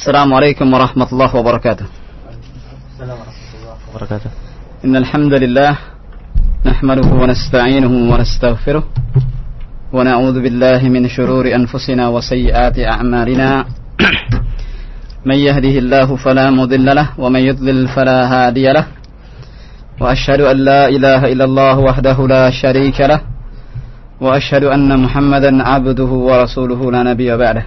السلام عليكم ورحمة الله وبركاته. السلام ورحمة الله وبركاته إن الحمد لله نحمده ونستعينه ونستغفره ونعوذ بالله من شرور أنفسنا وسيئات أعمالنا. من يهده الله فلا مضل له ومن يضلل فلا هادي له. وأشهد أن لا إله إلا الله وحده لا شريك له. وأشهد أن محمدا عبده ورسوله لا نبي بعده.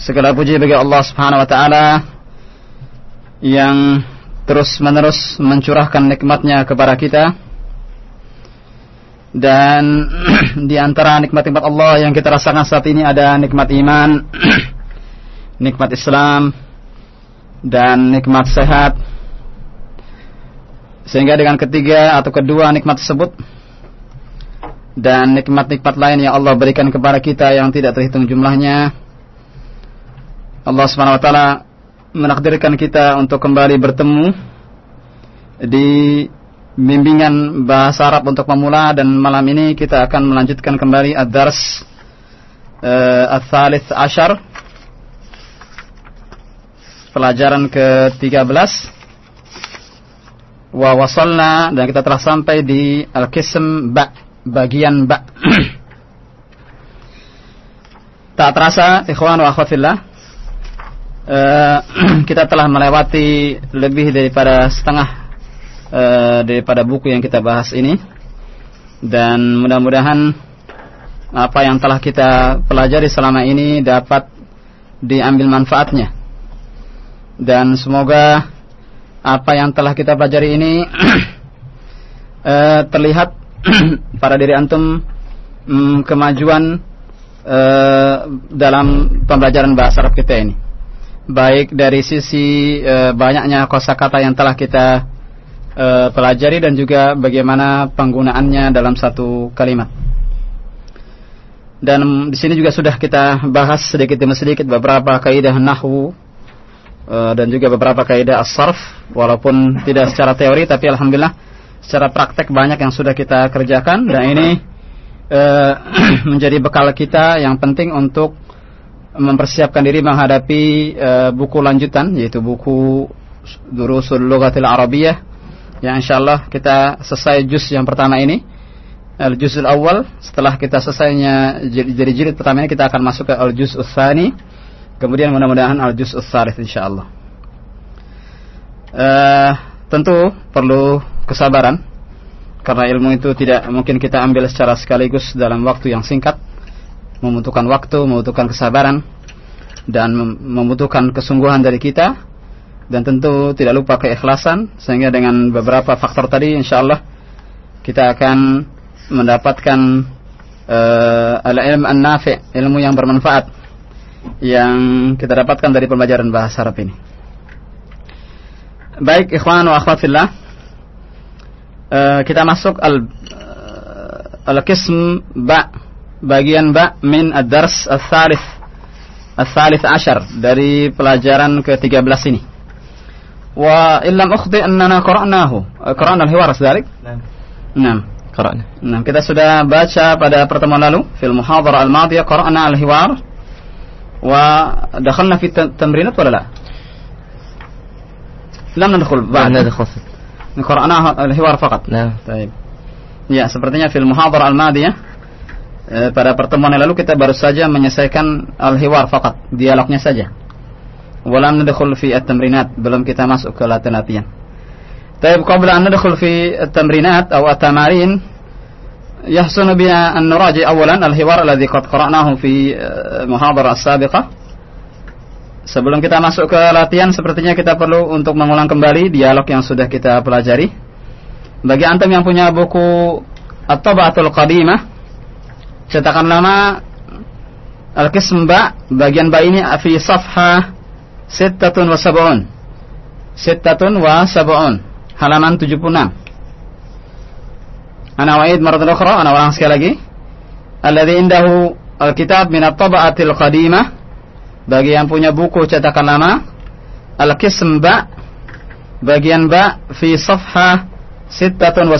Segala puji bagi Allah Subhanahu wa taala yang terus-menerus mencurahkan nikmatnya kepada kita. Dan di antara nikmat-nikmat Allah yang kita rasakan saat ini ada nikmat iman, nikmat Islam, dan nikmat sehat. Sehingga dengan ketiga atau kedua nikmat tersebut dan nikmat-nikmat lain yang Allah berikan kepada kita yang tidak terhitung jumlahnya Allah Subhanahu wa taala menakdirkan kita untuk kembali bertemu di bimbingan bahasa Arab untuk pemula dan malam ini kita akan melanjutkan kembali ad-dars uh, ats-tsalits asyar pelajaran ke-13 wa wasalna dan kita telah sampai di al-qism ba bagian ba. Tak terasa ikhwan wa akhwat fillah Uh, kita telah melewati lebih daripada setengah uh, daripada buku yang kita bahas ini. Dan mudah-mudahan apa yang telah kita pelajari selama ini dapat diambil manfaatnya. Dan semoga apa yang telah kita pelajari ini uh, terlihat pada diri antum um, kemajuan dalam pembelajaran bahasa Arab kita ini baik dari sisi e, banyaknya kosakata yang telah kita e, pelajari dan juga bagaimana penggunaannya dalam satu kalimat. Dan di sini juga sudah kita bahas sedikit demi sedikit beberapa kaidah nahwu e, dan juga beberapa kaidah as-sarf walaupun tidak secara teori tapi alhamdulillah secara praktek banyak yang sudah kita kerjakan dan ini e, menjadi bekal kita yang penting untuk mempersiapkan diri menghadapi uh, buku lanjutan yaitu buku Durusul Lughatil Arabiyah yang insyaallah kita selesai juz yang pertama ini al-juzul awal. Setelah kita selesainya jadi jilid pertama ini kita akan masuk ke al-juz tsani kemudian mudah-mudahan al-juz tsalits insyaallah. Uh, tentu perlu kesabaran karena ilmu itu tidak mungkin kita ambil secara sekaligus dalam waktu yang singkat membutuhkan waktu, membutuhkan kesabaran dan membutuhkan kesungguhan dari kita dan tentu tidak lupa keikhlasan sehingga dengan beberapa faktor tadi insya Allah kita akan mendapatkan uh, al-ilm an-nafi' ilmu yang bermanfaat yang kita dapatkan dari pembelajaran bahasa Arab ini. Baik ikhwan wa akhwat fillah uh, kita masuk al uh, al-qism ba' bagian ba min ad-dars ats-tsalits ats-tsalits ashar dari pelajaran ke-13 ini. Wa illam ukhdi annana qara'nahu. Eh, qara'na al-hiwar sedalik? Naam. Qara'na. Naam, kita sudah baca pada pertemuan lalu fil muhadharah al-madiyah qara'na al-hiwar wa dakhalna fi tamrinat wala la? Lam nadkhul ba'd. Lam nadkhul. Qara'na al-hiwar faqat. Naam. Baik. Ya, sepertinya fil muhadharah al-madiyah Eh, pada pertemuan yang lalu kita baru saja menyelesaikan al-hiwar fakat, dialognya saja. Walam nadkhul fi at-tamrinat, belum kita masuk ke latihan-latihan. Tapi qabla an nadkhul fi at-tamrinat atau at-tamarin يحسن بنا أن نراجع أولا الحوار الذي قد قرأناه في محاضرة السابقة Sebelum kita masuk ke latihan, sepertinya kita perlu untuk mengulang kembali dialog yang sudah kita pelajari. Bagi antum yang punya buku At-Tabatul Qadimah, cetakan lama Al-Qism Ba, bagian Ba ini fi safha Sittatun wa Sab'un. Sittatun. Halaman 76. Ana wa'id maratan ukhra, ana sekali lagi. Alladhi indahu al-kitab min at-taba'atil qadimah. Bagi yang punya buku cetakan lama, al-qism ba bagian ba fi safha sittatun wa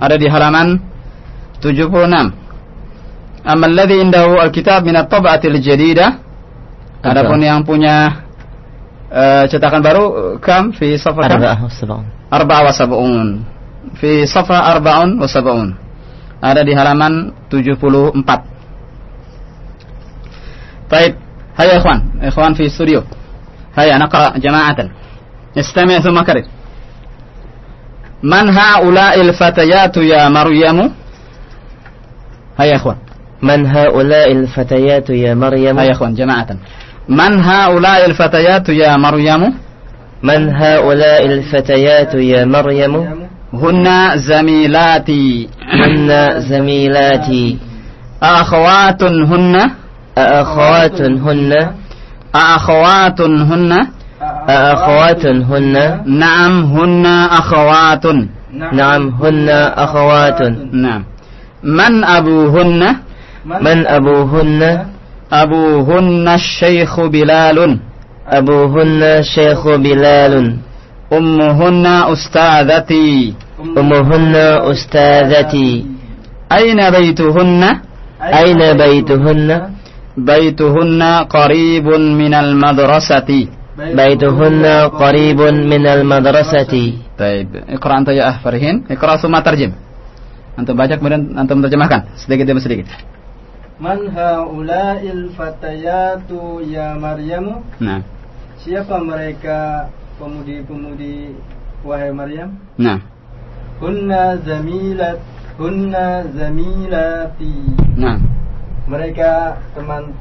ada di halaman 76. Amma alladhi indahu al-kitab min at-taba'atil jadidah. Adapun yang punya uh, cetakan baru kam fi safha. Arba'a wa sab'un. Fi safha arba'un wa sab'un. Ada di halaman 74. Baik, hayya ikhwan, ikhwan fi studio. Hayya naqra jama'atan. Istami' thumma karir. Man ha'ula'il fatayatu ya Maryamu? Hayya ikhwan. من هؤلاء الفتيات يا مريم؟ هيا أخوان جماعة. من هؤلاء الفتيات يا مريم؟ من هؤلاء الفتيات يا مريم؟ هن زميلاتي. هن زميلاتي. أخوات هن؟ أأخوات هن. أخوات هن؟ أأخوات هن. نعم هن أخوات نعم هن أخوات نعم. من أبوهن؟ من أبوهن؟ أبوهن الشيخ بلال. أبوهن شيخ بلال. أمهن أستاذتي. أمهن أستاذتي. أين بيتهن؟ أين بيتهن؟ بيتهن قريب من المدرسة. بيتهن قريب من المدرسة. طيب اقرأ أنت يا أخ فرهين اقرأ ثم ترجم. Antum baca kemudian antum terjemahkan sedikit demi sedikit. Man haula'il fatayatu ya Maryamu? Nah. Siapa mereka pemudi-pemudi wahai Maryam? Nah. Hunna zamilat hunna zamilati. Nah. Mereka teman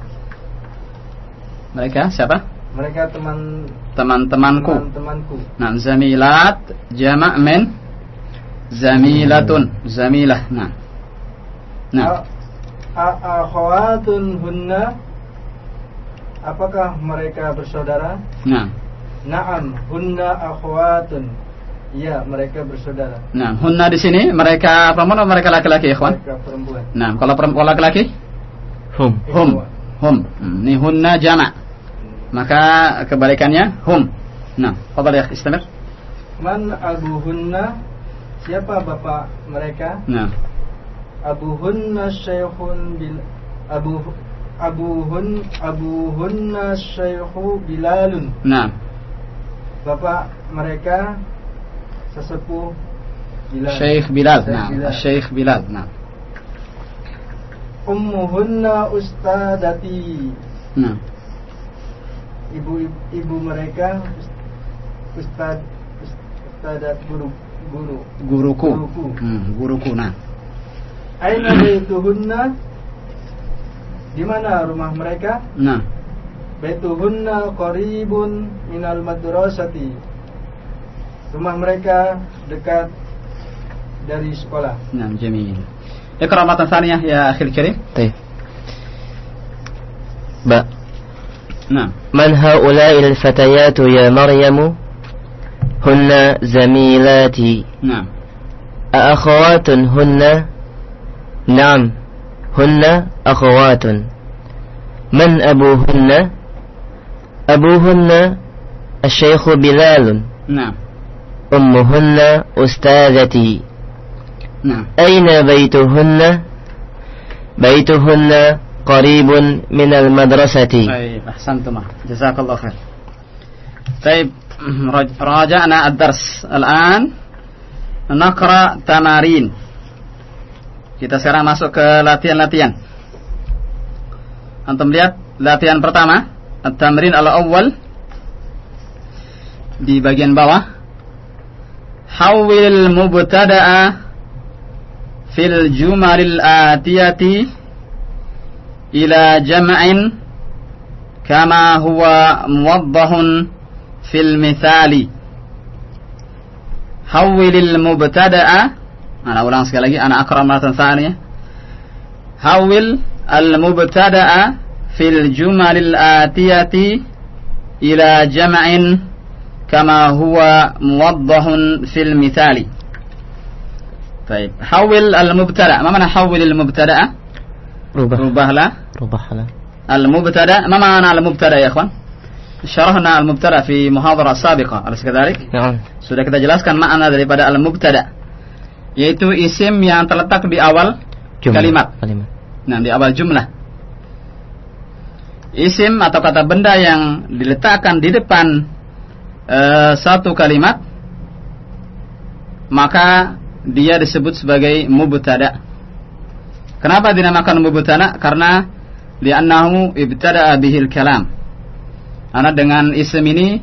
Mereka siapa? mereka teman Teman-temanku. teman-temanku. Nah, zamilat jama' min zamilatun, zamilah. Nah. Nah. Akhawatun hunna Apakah mereka bersaudara? Nah. Naam, hunna akhwatun. Iya, mereka bersaudara. Nah, hunna di sini mereka perempuan atau mereka laki-laki, ikhwan? Mereka perempuan. Nah, kalau perempuan laki-laki? هم Hum. Hum. Hmm, Ini hunna jama'. Maka kebalikannya hum. Nah, fadal ya istamir. Man abuhunna? Siapa bapak mereka? Nah. Abuhunna syekhun bil Abu Abuhun Abuhunna syekhu Bilalun. Nah. Bapak mereka sesepuh Bilal. Syekh Bilal. Nah. Syekh Bilal. Nah. Ummuhunna ustadati. Nah. Ibu ibu mereka ustad ustadat guru guru. Guruku. Guruku. Hmm, guruku. Nah. Aina baituhunna? Di mana rumah mereka? Nah. Baituhunna qaribun minal madrasati. Rumah mereka dekat dari sekolah. نعم جميل اقرأ مرة ثانية يا أخي الكريم طيب باء نعم من هؤلاء الفتيات يا مريم هن زميلاتي نعم أأخوات هن نعم. هن أخوات. من أبوهن؟ أبوهن الشيخ بلال. نعم. أمهن أستاذتي. نعم. أين بيتهن؟ بيتهن قريب من المدرسة. طيب أحسنتما. جزاك الله خير. طيب راجعنا الدرس. الآن نقرأ تمارين. Kita sekarang masuk ke latihan-latihan Antum lihat latihan pertama At-tamrin al-awwal di bagian bawah. Hawil mubtada'a fil jumalil atiyati ila jam'in kama huwa muwaddahun fil mithali. Hawilil mubtada'a أنا ulang sekali lagi أنا أقرأ مرة ثانية. حول المبتدأ في الجمل الآتية إلى جمع كما هو موضح في المثال. طيب حول المبتدأ ما معنى حول المبتدأ؟ ربح. ربح لا. ربح لا. المبتدأ ما معنى المبتدأ يا إخوان؟ شرحنا المبتدأ في محاضرة سابقة أليس كذلك؟ نعم. sudah kita jelaskan makna daripada yaitu isim yang terletak di awal Jumlah. kalimat. Kalimat. nah di awal jumlah. Isim atau kata benda yang diletakkan di depan eh, satu kalimat maka dia disebut sebagai mubtada. Kenapa dinamakan mubtada? Karena li'annahu ibtada'a bihil kalam. Karena dengan isim ini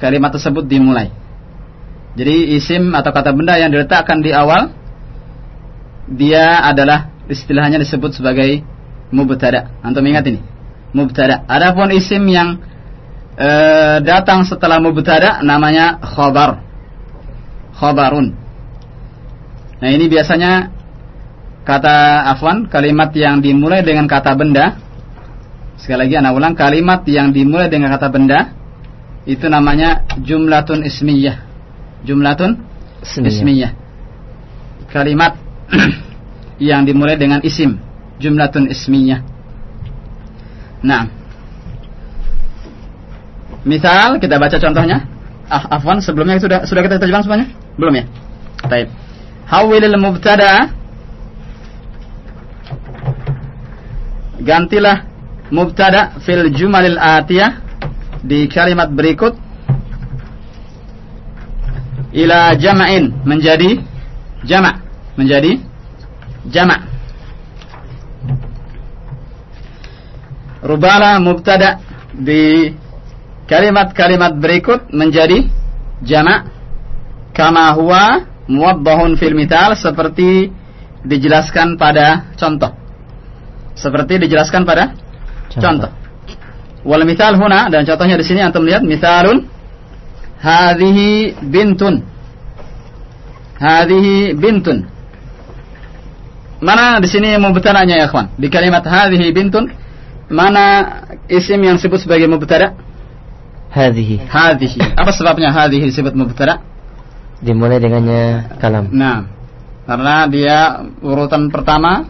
kalimat tersebut dimulai jadi isim atau kata benda yang diletakkan di awal dia adalah istilahnya disebut sebagai mubtada. Antum ingat ini? Mubtada. Adapun isim yang eh, datang setelah mubtada namanya khabar. Khabarun. Nah, ini biasanya kata afwan kalimat yang dimulai dengan kata benda. Sekali lagi anak ulang kalimat yang dimulai dengan kata benda itu namanya jumlatun ismiyah. Jumlatun Ismiyah. ismiyah. Kalimat yang dimulai dengan isim, jumlatun ismiyah. Nah. Misal kita baca contohnya. Ah, afwan sebelumnya sudah sudah kita terjemahkan semuanya? Belum ya? Baik. Hawilil mubtada Gantilah mubtada fil jumalil atiyah di kalimat berikut ila jama'in menjadi jama' menjadi jama' rubala mubtada di kalimat-kalimat berikut menjadi jama' kama huwa muwaddahun fil mithal seperti dijelaskan pada contoh. Seperti dijelaskan pada contoh, wal mithal huna dan contohnya di sini antum lihat mithalun hadhihi bintun. Hadhihi bintun. Mana di sini mubtada'nya ya ikhwan? Di kalimat hadhihi bintun mana isim yang disebut sebagai mubtada? Hadhihi. hadhihi apa sebabnya hadhihi disebut mubtada? Dimulai dengannya kalam. nah karena dia urutan pertama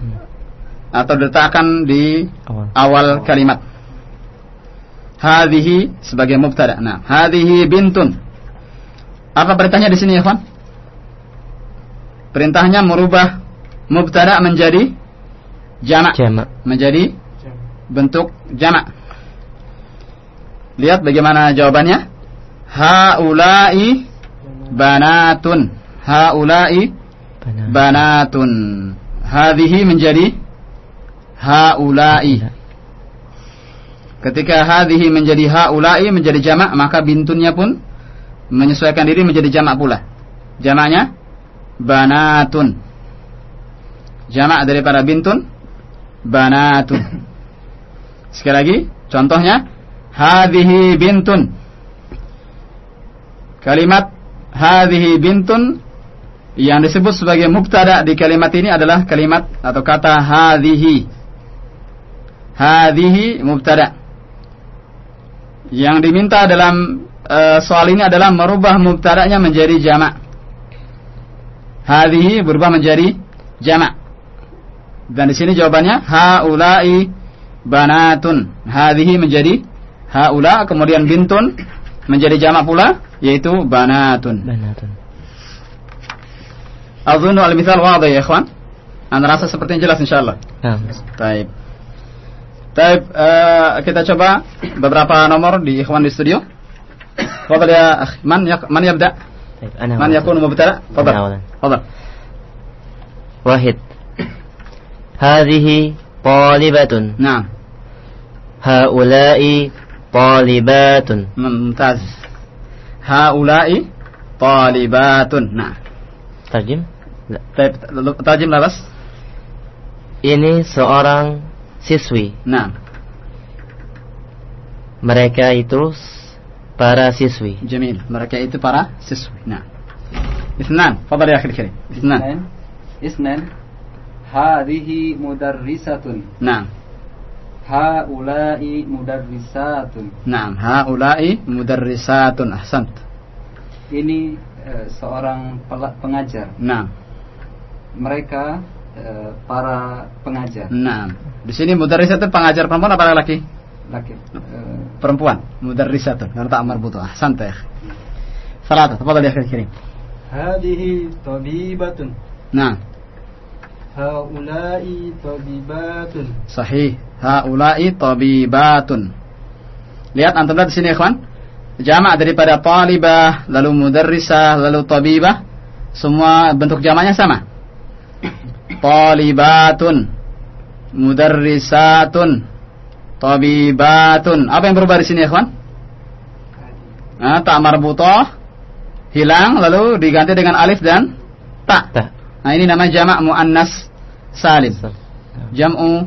atau diletakkan di Awal. awal kalimat hadhihi sebagai mubtada nah hadhihi bintun apa perintahnya di sini ya kawan perintahnya merubah mubtada menjadi jamak Jamak. menjadi bentuk jamak. Lihat bagaimana jawabannya. Haula'i banatun. Haula'i Bana. banatun. Hadhihi menjadi haula'i. Ketika hadhihi menjadi haula'i menjadi jamak, maka bintunnya pun menyesuaikan diri menjadi jamak pula. Jamaknya banatun. Jamak daripada bintun banatun. Sekali lagi, contohnya hadhihi bintun. Kalimat hadhihi bintun yang disebut sebagai mubtada di kalimat ini adalah kalimat atau kata hadhihi. Hadhihi mubtada. Yang diminta dalam eh, soal ini adalah merubah mubtadanya menjadi jamak. Hadhihi berubah menjadi jamak. Dan di sini jawabannya haula'i banatun. Hadhihi menjadi haula kemudian bintun menjadi jamak pula yaitu banatun. Banatun. Azunnu al-mithal wadih ya ikhwan. Anda rasa seperti jelas insyaallah. Nah. Taib. Baik, uh, kita coba beberapa nomor di ikhwan di studio. Fadal ya man yak, man yabda? Man yakun mubtala? Fadal. Fadal. Wahid. Hadhihi talibatun. Naam. Haula'i talibatun. Mumtaz. Haula'i talibatun. Nah. Tarjim? Tarjim lah, Bas. Ini seorang siswi. Nah. Mereka itu para siswi. Jamil. Mereka itu para siswi. Nah. Isnan. Fadal ya akhir kiri. Isnan. Isnan. Hadihi mudarrisatun. Nah. Haulai mudarrisatun. Nah. Haulai mudarrisatun. Ahsant. Ini uh, seorang pengajar. Nah. Mereka uh, para pengajar. Nah. Di sini mudarrisatun pengajar perempuan apa laki? Laki. Perempuan, mudarrisatun. Karena amar butuh. Ah, santai. Salat, Apa tadi akhir kirim. Hadhi tabibatun. Nah. Haulai tabibatun. Sahih. Haulai tabibatun. Lihat antum lihat di sini ikhwan. Jamak daripada talibah, lalu mudarrisah, lalu tabibah. Semua bentuk jamaknya sama. Talibatun Mudarrisatun. Tabibatun. Apa yang berubah di sini ikhwan? Nah, tak marbutah hilang lalu diganti dengan alif dan ta. Ta. Nah, ini nama jamak muannas salim. Jam'u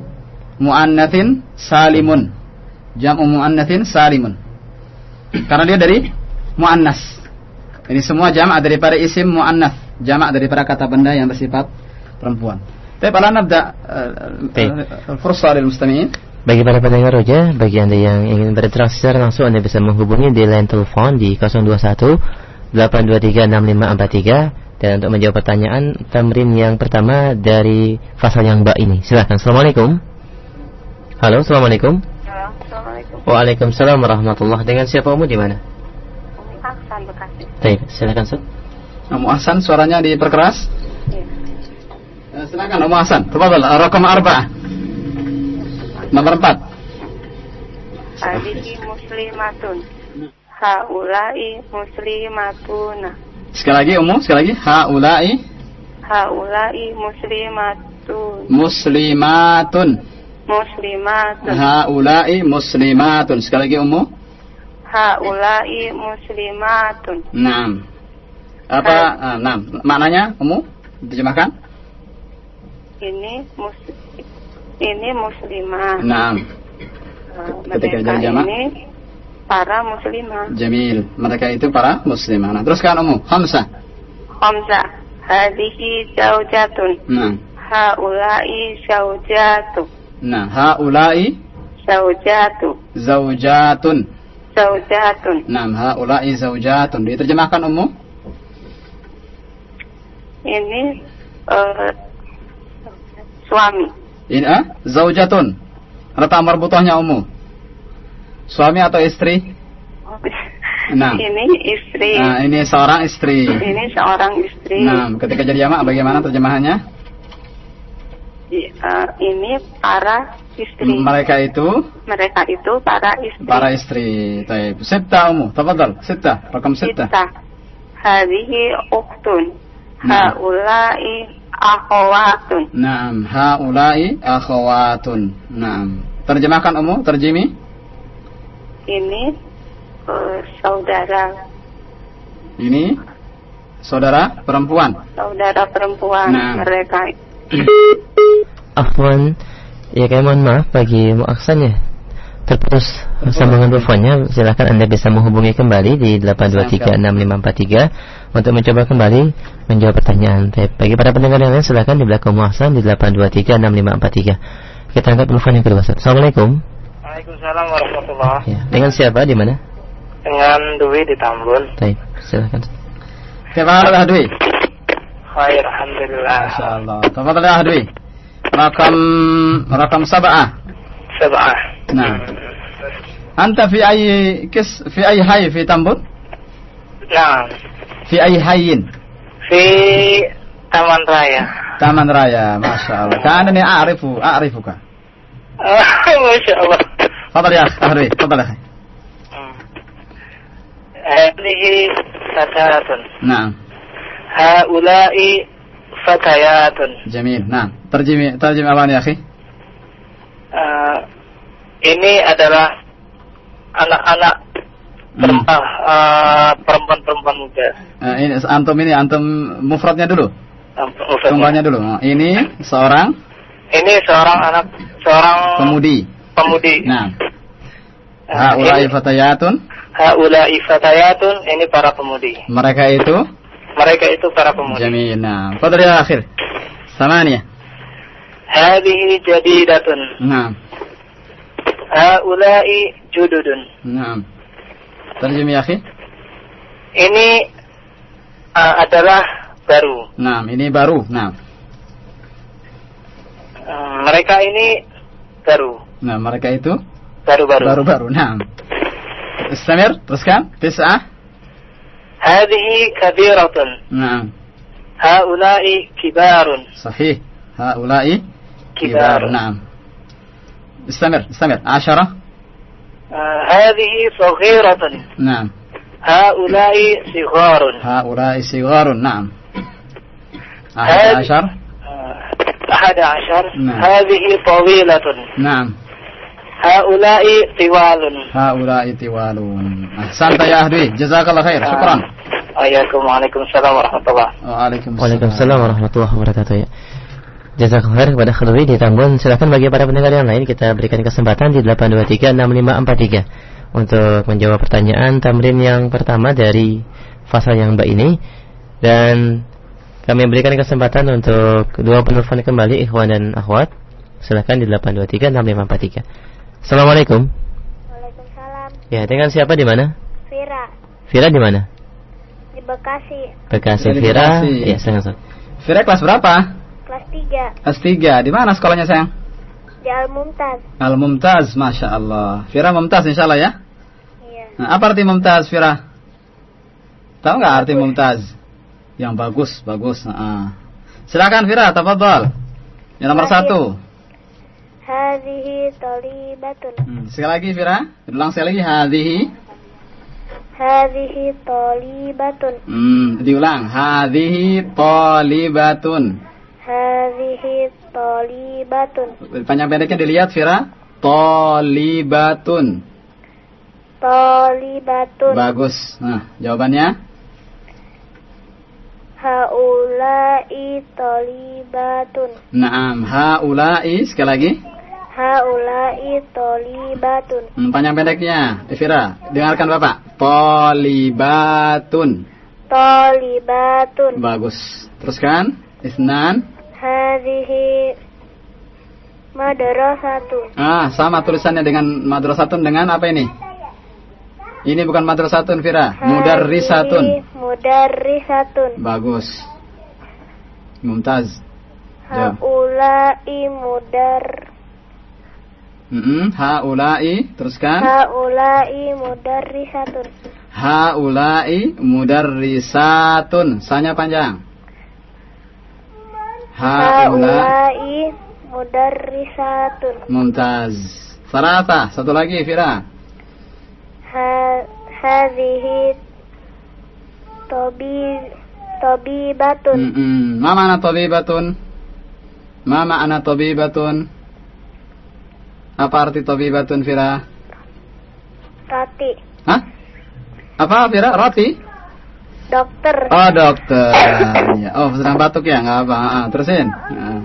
muannatsin salimun. Jam'u muannatsin salimun. Karena dia dari muannas. Ini semua jamak daripada isim muannas, jamak daripada kata benda yang bersifat perempuan. Tapi ala nabda Baik. al-fursa lil mustami'in. Bagi para pendengar roja, bagi Anda yang ingin berinteraksi secara langsung Anda bisa menghubungi di line telepon di 021 823 6543 dan untuk menjawab pertanyaan tamrin yang pertama dari fasal yang mbak ini. Silahkan. Assalamualaikum. Halo, Assalamualaikum. Halo, Assalamualaikum. Waalaikumsalam warahmatullahi Dengan siapa Umu di mana? Umi Aksan Bekasi. Baik, silakan Ustaz. Umu Hasan suaranya diperkeras. Iya. Eh, Silakan Umu Hasan. Tafadhal, rakam arba'ah. Nomor 4. Hadihi muslimatun. Haulai muslimatuna. Sekali lagi Umu, sekali lagi. Haula'i Haulai muslimatun. muslimatun. Muslimatun. Haula'i muslimatun. Sekali lagi Ummu. Haulai muslimatun. Naam. Apa? ah, naam. Maknanya Ummu? Terjemahkan. Ini mus ini muslimah. Naam. Uh, Ketika mereka jamak. ini para muslimah. Jamil. Mereka itu para muslimah. Nah, teruskan Ummu. Hamzah. Hamzah. Hadihi zaujatun. Nah. Haulai zaujatu. Nah, haula'i Zaujatu. zaujatun. Zaujatun. Naam, haula'i zaujatun. Diterjemahkan Ummu? Ini eh, suami. Ini ah, zaujatun. Letak marbutahnya Ummu. Suami atau istri? Nah. Ini istri. Nah, ini seorang istri. Ini seorang istri. Nah, ketika jadi jamak bagaimana terjemahannya? I- eh, ini para istri. Mereka itu Mereka itu para istri. para istri. Taib. Sitta umu. Tafadhal. Sitta. Rakam sitta. Kita. Hadihi uktun. Nah. Haulai akhawatun. Naam. Haulai akhawatun. Naam. Terjemahkan umu. Terjemi. Ini eh, saudara Ini saudara perempuan. saudara perempuan Nah. mereka. Afwan, ya kami mohon maaf bagi Muaksan ya. Terputus sambungan teleponnya, silakan Anda bisa menghubungi kembali di 8236543 untuk mencoba kembali menjawab pertanyaan. Baik, Bagi para pendengar yang lain silakan di belakang Muaksan di 8236543. Kita angkat telepon yang kedua. Assalamualaikum. Waalaikumsalam warahmatullahi Ya, dengan siapa di mana? Dengan Dwi di Tambun. Baik, silakan. Kaifa hal Dwi? Khair, alhamdulillah. Masyaallah. Tafadhal ya Dwi. Rakam rakam sab'ah. Sabah. Nah. Anta fi ay kis fi ay hay fi Tambun? Nah, Fi ay hayyin? di Taman Raya. Taman Raya. Masya Allah. Karena ini a'rifu, a'rifuka. Masya Allah. Tafadhal ya Dwi. Tafadhal ya. Hadihi fatayatun. Nah. Haulai fatayatun. Jamil. Nah. Terjemi terjemi apa ya, akhi? Eh, ini adalah anak-anak Per- ah, ah, perempuan-perempuan muda. Eh, ini antum ini antum mufradnya dulu. Tunggalnya dulu. Nah, ini seorang Ini seorang anak, seorang pemudi. pemudi. Nah, Ah, haulai fatayatun, Haulai fatayatun, ini para pemudi. mereka itu Mereka itu para pemudi. jamil. Nah, fadl ya akhir. Samania. Hadihi jadidatun. Nah, Haulai jududun. nah. Terjem ya akhi. Ini ah, adalah baru. Nah, ini baru. Nah, Ah, mereka ini baru. nah mereka itu Baru-baru. baru-baru. Nah. Istamir, teruskan. Tis'ah. Hadihi kabiratun. Nah, Haulai kibarun. sahih. Haulai كبار. نعم. استمر استمر. عشرة؟ آه، هذه صغيرة. نعم. هؤلاء صغار. هؤلاء صغار نعم. أحد عشر؟ آه، أحد عشر. نعم. هذه طويلة. نعم. هؤلاء طوال. هؤلاء طوال. أحسنت يا أهلي. جزاك الله خير. آه. شكرا. حياكم وعليكم السلام ورحمة الله. وعليكم السلام, وعليكم السلام ورحمة الله وبركاته. Jazakallah khair kepada Khadwi di Tambun. Silakan bagi para pendengar yang lain kita berikan kesempatan di 8236543 untuk menjawab pertanyaan tamrin yang pertama dari fasa yang mbak ini dan kami berikan kesempatan untuk dua penelpon kembali ikhwan dan akhwat. Silakan di 8236543. Assalamualaikum. Waalaikumsalam. Ya, dengan siapa di mana? Vira Vira di mana? di Bekasi Bekasi Vira. Bekasi. Ya, sangat Fira kelas berapa? Kelas 3 Kelas 3 Di mana sekolahnya sayang? di Al Mumtaz. Al-Mumtaz Masya Allah Fira Mumtaz insya Allah ya Iya. nah, Apa arti Mumtaz Fira? Tahu nggak arti Mumtaz? Yang bagus Bagus Nah, Silakan Fira Tafadhol Yang nomor Baik. satu Hadhihi tolibatun. Hmm, Sekali lagi Fira Ulang sekali lagi Hadihi Hadhihi tolibatun. Hmm, diulang. Hadhihi talibatun. Hadhihi tolibatun. Panjang pendeknya dilihat Vira. Talibatun. Tolibatun. Bagus. Nah, jawabannya Haulai tolibatun. Naam, haulai sekali lagi. Haulai tolibatun. Hmm, panjang pendeknya, eh, Vira. Dengarkan Bapak. Talibatun. Tolibatun. Bagus. Teruskan. Isnan. Hadhihi madrasatun. Ah, sama tulisannya dengan madrasatun dengan apa ini? Ini bukan madrasatun, Vira. Mudarrisatun. Mudarrisatun. Bagus. Mumtaz. Haulai mudar. Mm-mm, haulai, teruskan. Haulai mudarrisatun. Haulai mudarrisatun. Sanya panjang. Haulai mudarrisatun. mumtaz. Salata, satu lagi Fira. Ha- Hadhihi tobi tobibatun. Mm-mm. Ma ma'ana tabibatun? Ma ma'ana tabibatun? Apa arti tabibatun Fira? Rati. Hah? Apa Fira? Roti? Dokter. Oh dokter. Iya. Oh sedang batuk ya nggak apa. Ah, terusin. Ah.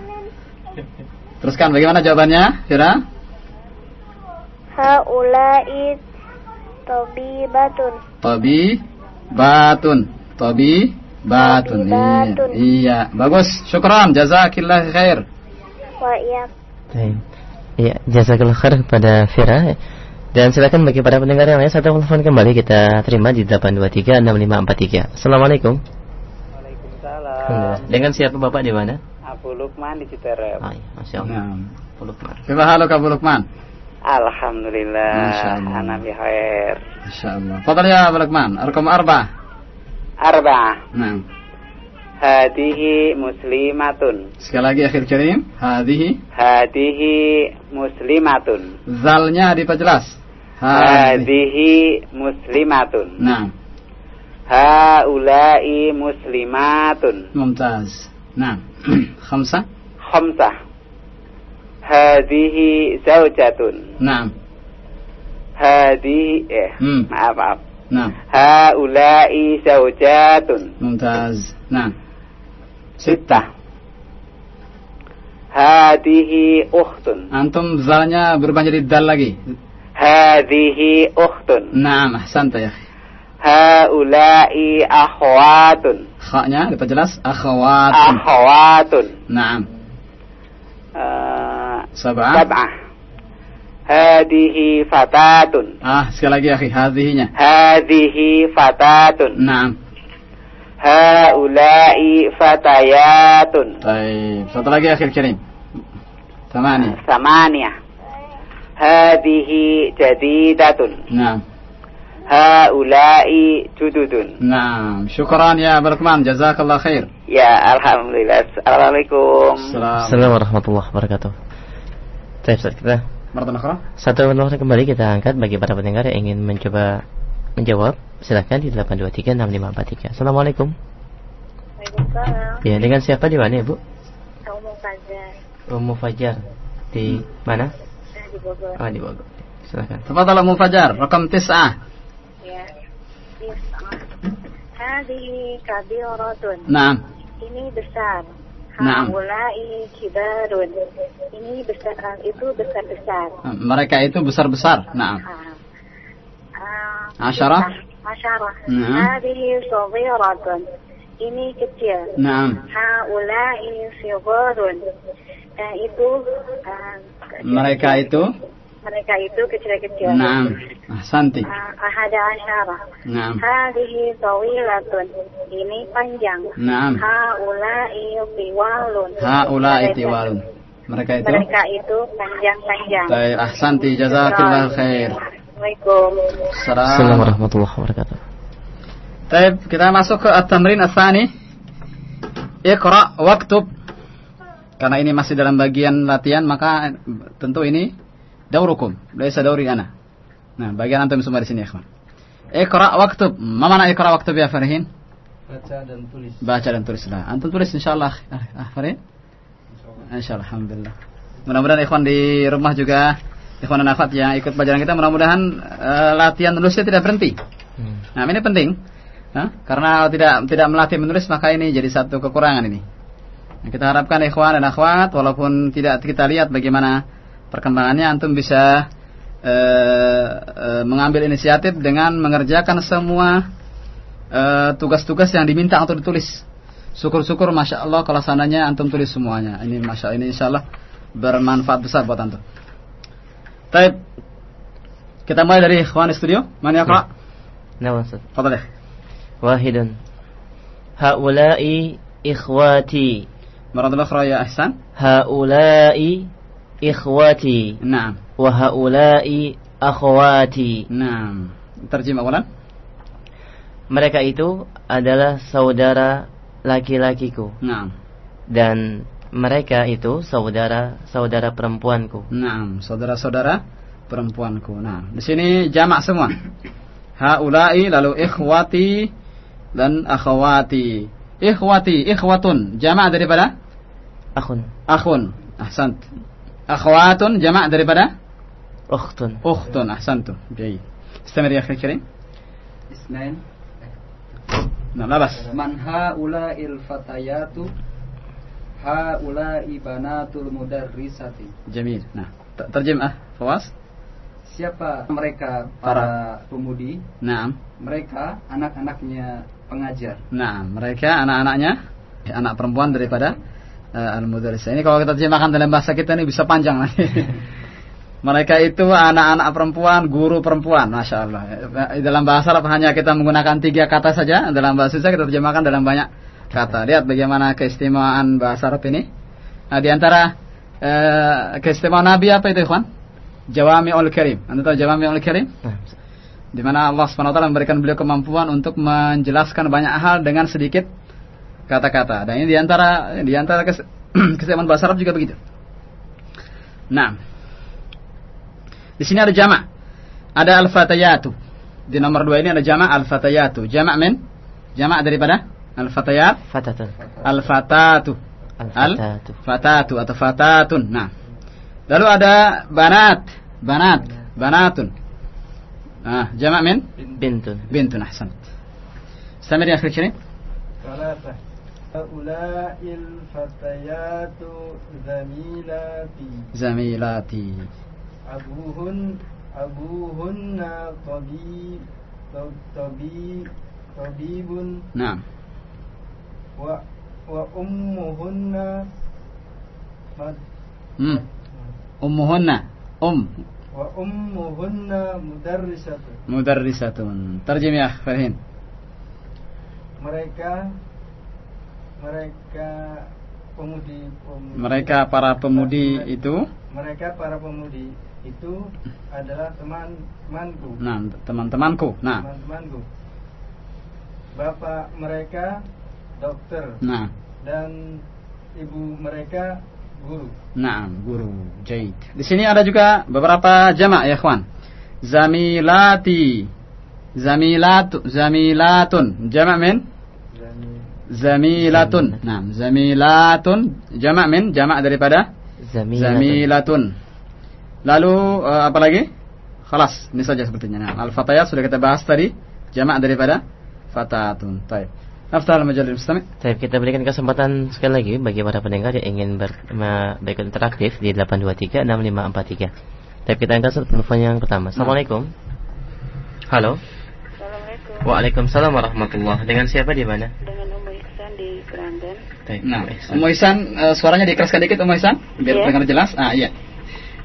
Teruskan bagaimana jawabannya, Fira? Haulai tobibatun. Tobi batun. Tobi batun. Iya. Tabibatun. iya. Bagus. Syukran. Jazakillah khair. Wa iyyak. Baik. Ya, jazakallah khair kepada Vira. Dan silakan bagi para pendengar yang lain satu telepon kembali kita terima di 8236543. Assalamualaikum. Waalaikumsalam. Dengan siapa Bapak di mana? Abu Lukman di Citerep. Ah, ya, Masya Allah. Nah. Lukman. Coba halo Abu Lukman. Alhamdulillah. Masya Allah. Ana bi khair. Insyaallah. Fadal ya Abu Lukman. Arqam arba. Arba'ah. Nah. Hadihi muslimatun. Sekali lagi akhir kirim. Hadihi. Hadihi muslimatun. Zalnya diperjelas. Hadihi. Muslimatun. Nah. Haulai muslimatun. Mumtaz. Nah. Khamsah. Khamsah. Hadihi zaujatun. Nah. Hadihi eh Hmm. maaf maaf. Nah, Haula'i zaujatun. mumtaz. Nah, Sittah. Hadihi ukhtun. antum zalnya berubah jadi dal lagi. Hadihi ukhtun. Naam, ahsanta ya. Haula'i akhwatun. Kha-nya diperjelas akhawatun. Akhwatun. Naam. Eh, Sab'ah. Sab'ah. Hadihi fatatun. Ah, sekali lagi akhi, hadhihinya. Hadihi fatatun. Naam. Haula'i fatayatun. Baik, satu lagi akhir kirim. Tamani. Samaniyah. Hadihi jadidatun. Naam. Haula'i jududun. Naam. Syukran ya Barakman, jazakallah khair. Ya, alhamdulillah. Assalamualaikum. Salam. Assalamualaikum warahmatullahi wabarakatuh. Baik, Ustaz, kita Maratan akhra. satu telepon kembali kita angkat bagi para pendengar yang ingin mencoba menjawab. Silahkan di 8236543. Assalamualaikum. Waalaikumsalam. Ya, dengan siapa di mana, Ibu? Kamu Fajar. Ummu Fajar. Di mana? Di Bogor. Oh, di Bogor. Silahkan. Tafadhal Ummu Fajar, rakam tis'ah. Ya. Tis'ah. Hadihi kabiratun. Naam. Ini besar. Naam. Haulai kibarun. Ini besar itu besar-besar. Mereka itu besar-besar. Naam. Ah, Asyarah? Asyarah. Naam. Hadihi saghiratun. Ini kecil. Naam. Haulai sigharun. Eh, itu ah, Mereka itu mereka itu kecil-kecil. Naam. Ahsanti. Ah, ahada asyarah. Naam. Hadihi tawilatun. Ini panjang. Naam. Haulai tiwalun. Haula'i Mereka- tiwalun. Mereka itu Mereka itu panjang-panjang. Baik, ahsanti jazakallah khair. Assalamualaikum. Assalamualaikum Salam. warahmatullahi wabarakatuh. Baik, kita masuk ke at-tamrin ats-tsani. Iqra waktub. Karena ini masih dalam bagian latihan, maka tentu ini daurukum, laisa dauri ana. Nah, bagian antum semua di sini, kawan. Iqra waktub. Ma mana iqra waktub ya Farhin? Baca dan tulis. Baca dan tulislah. Antum tulis insyaallah. Ah, ah, Farhin? Insyaallah, alhamdulillah. Mudah-mudahan ikhwan di rumah juga ikhwan dan akhwat yang ikut pelajaran kita mudah-mudahan eh, latihan tulisnya tidak berhenti. Hmm. Nah, ini penting. Hah? Karena tidak tidak melatih menulis maka ini jadi satu kekurangan ini. Nah, kita harapkan ikhwan dan akhwat walaupun tidak kita lihat bagaimana perkembangannya antum bisa eh, eh, mengambil inisiatif dengan mengerjakan semua eh, tugas-tugas yang diminta untuk ditulis. Syukur-syukur masya Allah kalau sananya antum tulis semuanya. Ini masya ini insya Allah bermanfaat besar buat antum. Baik. Kita mulai dari ikhwan di studio. Mana ya, Nah, Ustaz. Fadal ya. واحد هؤلاء إخواتي مرة أخرى يا إحسان هؤلاء إخواتي نعم وهؤلاء أخواتي نعم ترجمة أولا mereka itu adalah saudara laki-lakiku نعم dan mereka itu saudara saudara perempuanku نعم saudara-saudara perempuanku nah di sini jamak semua haulai lalu ikhwati dan akhwati ikhwati ikhwatun jamak daripada akhun akhun ahsant akhwatun jamak daripada ukhtun ukhtun ahsantu جيد استمر يا أخي الكريم Isnain. نعم لا بس Man haula'il fatayatu haula'i banatul mudarrisati. جميل نعم ت- ترجم أه فواز Siapa mereka para pemudi? نعم Mereka anak-anaknya pengajar. Nah, mereka anak-anaknya anak perempuan daripada uh, al-mudarris. Ini kalau kita terjemahkan dalam bahasa kita ini bisa panjang nanti. mereka itu anak-anak perempuan, guru perempuan, masya Allah. Eh, Dalam bahasa Arab hanya kita menggunakan tiga kata saja. Dalam bahasa Indonesia kita terjemahkan dalam banyak kata. Lihat bagaimana keistimewaan bahasa Arab ini. Nah, di antara eh, keistimewaan Nabi apa itu, Ikhwan? Jawami'ul Karim. Anda tahu Jawami'ul Karim? nah, di mana Allah SWT memberikan beliau kemampuan untuk menjelaskan banyak hal dengan sedikit kata-kata. Dan ini di antara di antara kes, kesamaan bahasa Arab juga begitu. Nah, di sini ada jamak, ada al-fatayatu. Di nomor dua ini ada jamak al-fatayatu. Jamak men, jamak daripada al-fatayat, fatatun al-fatatu, Al-fatatu. al-fatatu atau fatatun. Nah, lalu ada banat, banat, banatun. Ah, jamak min Bintun. bintun ahsan. استمر يا أخي الكريم ثلاثة. هؤلاء الفتيات زميلاتي. زميلاتي. أبوهن أبوهن طبيب طبيب طبيب. نعم. و وأمهن مد. أمهن. أم. wa ummuhunna mudarrisatun. Mudarrisatun. Terjemah fahim. Mereka mereka pemudi, pemudi. Mereka para pemudi mereka, itu? Mereka para pemudi itu adalah teman temanku. Nah teman temanku nah. Teman temanku bapak mereka dokter. Nah. Dan ibu mereka guru. Nah, guru. Jait Di sini ada juga beberapa jamak ya kawan Zamilati. Zamilatu Zamilatun. Jamak min? Zamilatun. Nah, Zamilatun. Jamak min? Jamak daripada? Zamilatun. Zamilatun. Lalu eh, apa lagi? Khalas, ini saja sepertinya. Nah, al-fatayat sudah kita bahas tadi, jamak daripada? Fatatun. Baik. Aftar al-majal mustami. Baik, kita berikan kesempatan sekali lagi bagi para pendengar yang ingin ber, berikut interaktif di 823 6543. Baik, kita angkat satu telepon yang pertama. Assalamualaikum. Halo. Assalamualaikum. Waalaikumsalam warahmatullah. Dengan siapa di mana? Dengan Umu Iksan di Keranggan. Baik, Nah, Mbak Ihsan. Ihsan, eh, suaranya dikeraskan dikit Ummu Ihsan, biar Iya. terdengar jelas. Ah, iya.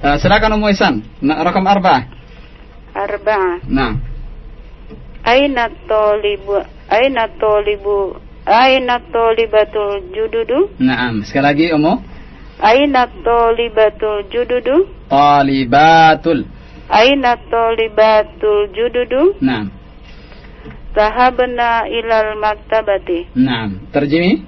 Eh, silakan Ummu Ihsan. Nah, rakam arba'ah. Arba'ah. Nah, Aina tolibu Aina tolibu Aina tolibatul jududu Naam. Sekali lagi Ummu. Aina tolibatul jududu Talibatul. Aina tolibatul jududu Naam. Zahabna ilal maktabati Naam. Terjemi?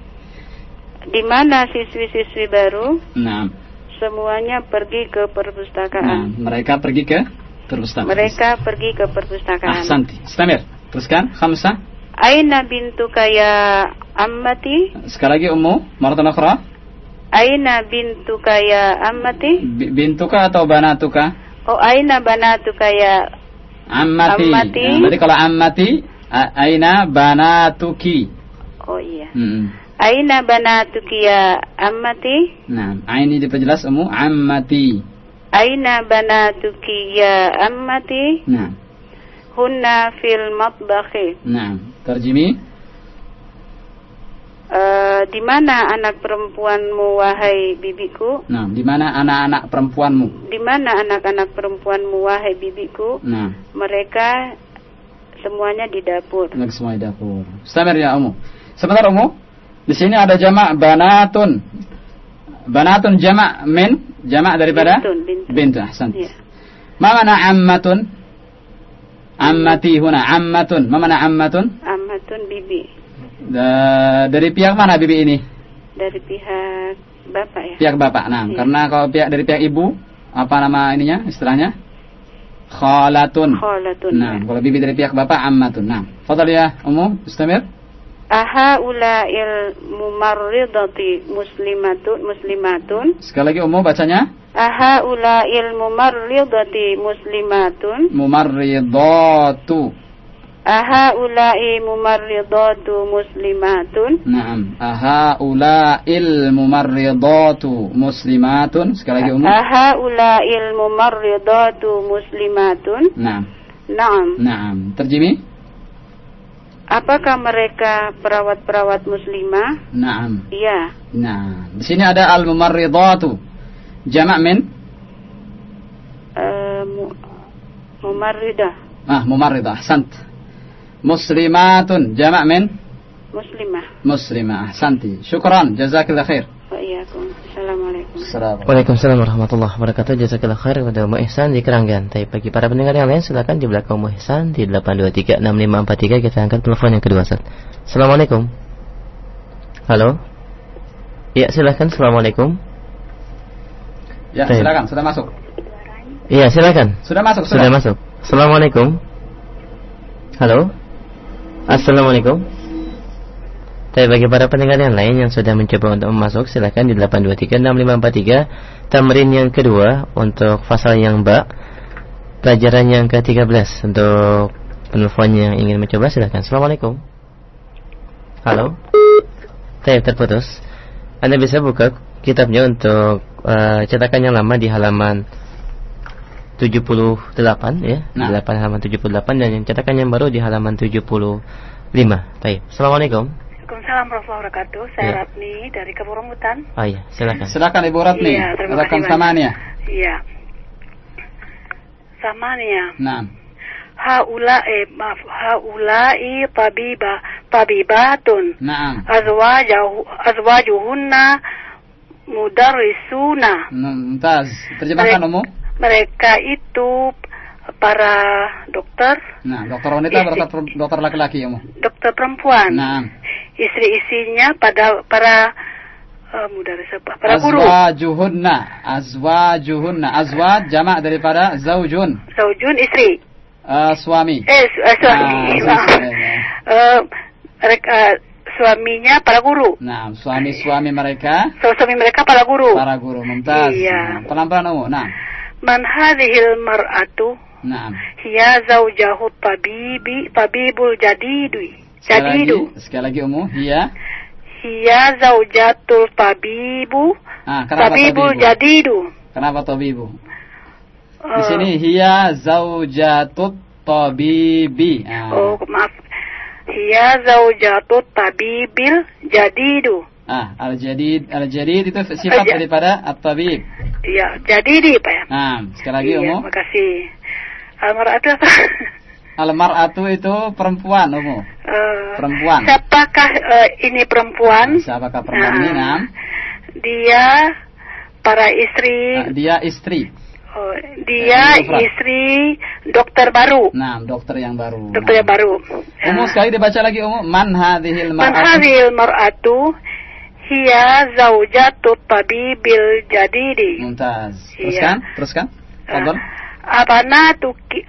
Di mana siswi-siswi baru Naam. Semuanya pergi ke Nah, perpustakaan mereka pergi ke perpustakaan. Mereka pergi ke perpustakaan Ahsanti. Istamir. Teruskan. Khamsah. Aina bintu kaya ammati Sekali lagi Ummu, maratan ukhra. Aina bintu kaya ammati B- Bintuka atau banatuka? Oh aina banatu kaya Ammati. Ammati. Nah, berarti kalau ammati, aina banatuki. Oh iya Hmm. Aina banatuki ya ammati Nah, ini diperjelas Ummu, ammati. Aina banatuki ya ammati Nah, Hunna fil matbakhi nah. Tarjimi uh, eh, di mana anak perempuanmu wahai bibiku? Nah, di mana anak-anak perempuanmu? Di mana anak-anak perempuanmu wahai bibiku? Nah, mereka semuanya di dapur. Mereka semua di dapur. Sabar ya Umu. Sebentar Umu. Di sini ada jamak banatun. Banatun jamak min jamak daripada bintun. Bintun, bintun ahsan. Ya. Ma mana ammatun? Ammati huna ammatun. Mana ammatun? Ammatun bibi. Da, dari pihak mana bibi ini? Dari pihak bapak ya. Pihak bapak. Nah, iya. karena kalau pihak dari pihak ibu apa nama ininya istilahnya? Kholatun. Kholatun. Nah, ya. kalau bibi dari pihak bapak ammatun. Nah, fadhil ya, Umum, istamir. Aha ulail mumarridati muslimatun muslimatun? Sekali lagi umum bacanya? Aha ulail mumarridati muslimatun? Mumarridatu. Aha ulai mumarridatu muslimatun? Naam. Ahaula'il mumarridatu muslimatun. Sekali lagi umum Aha ulail mumarridatu muslimatun? Naam. Naam. Naam. Terjemi Apakah mereka perawat-perawat muslimah? Naam Iya Nah, di sini ada al-mumarridatu. Jamak min Eh, mu- Mumarridah ah mumarridah. Sant. Muslimatun. Jamak min Muslimah muslimah. Ahsanti. Syukran. Jazakillah khair. Waalaikumsalam Assalamualaikum Assalamualaikum. Waalaikumsalam warahmatullahi wabarakatuh. Jazakallah khair kepada Ummu Ihsan di Keranggan. Tapi bagi para pendengar yang lain silakan di belakang Ummu Ihsan di 8236543 kita angkat telepon yang kedua Ustaz. Assalamualaikum. Halo. Iya, silakan. Assalamualaikum. Ya, Baik. silakan. Sudah masuk. Iya, silakan. Sudah masuk. Sudah masuk. Assalamualaikum. Halo. Assalamualaikum. Tapi bagi para pendengar yang lain yang sudah mencoba untuk masuk silakan di 8236543 tamrin yang kedua untuk fasal yang ba pelajaran yang ke-13 untuk penelpon yang ingin mencoba silakan. Assalamualaikum. Halo. Saya terputus. Anda bisa buka kitabnya untuk uh, cetakan yang lama di halaman 78 ya, Nah. 8 halaman 78 dan yang cetakan yang baru di halaman 75. Baik. Assalamualaikum. Waalaikumsalam warahmatullahi wabarakatuh. Saya Ya. Ratni dari Keburungutan. Oh iya, silakan. Silakan Ibu Ratni. Iya, terima Rakam kasih samanya. Iya. Samania. Naam. Haula eh maaf haulai tabiba tabibatun. Naam. Azwajahu azwajuhunna mudarrisuna. Mumtaz. Terjemahkan. Umu. Mereka itu para dokter, Nah, dokter wanita atau dokter, dokter laki-laki Umu? dokter perempuan. Naam. Istri-istrinya pada para uh, mudarris apa? Para guru. Azwajuhunna. Azwajuhunna. Azwaj jamak daripada zaujun. Zaujun istri. Eh, suami. Eh, su- eh, suami. Ah, ya. Eh, mereka suaminya para guru. Nah, suami-suami mereka suami mereka para guru. para guru mumtaz. Iya. Nah, Pelan-pelan. Nah. Man hadhil mar'atu Naam. hiya zaujahu tabibi tabibul jadidu. Sekali Jadidu. lagi, sekali lagi Umu. Iya. Hiya zaujatul tabibu. Ah, kenapa Tabibul tabibu? jadidu. Kenapa tabibu? Di Eh, sini hiya zaujatut tabibi. Ah. Oh, maaf. Hiya zaujatut tabibil jadidu. Ah, al-jadid, al-jadid itu sifat daripada at-tabib. Ya, jadidi Pak ya. Nah, sekali lagi iya, Umu. makasih. Almaratu apa? Al-mar'atu itu perempuan, Umu. Eh, Perempuan. Siapakah eh, ini perempuan? Siapakah perempuan ini? Nah, Dia para istri. dia istri. oh, dia Eh, istri dokter baru. Nah, dokter yang baru. Dokter yang Nah. baru. Umu sekali dibaca lagi Umu. Man hadhil Man mar'atu? hadhil mar'atu hiya zaujatu tabibil jadidi. Mumtaz. Iya. Teruskan, teruskan. Fadhal. Abanatuki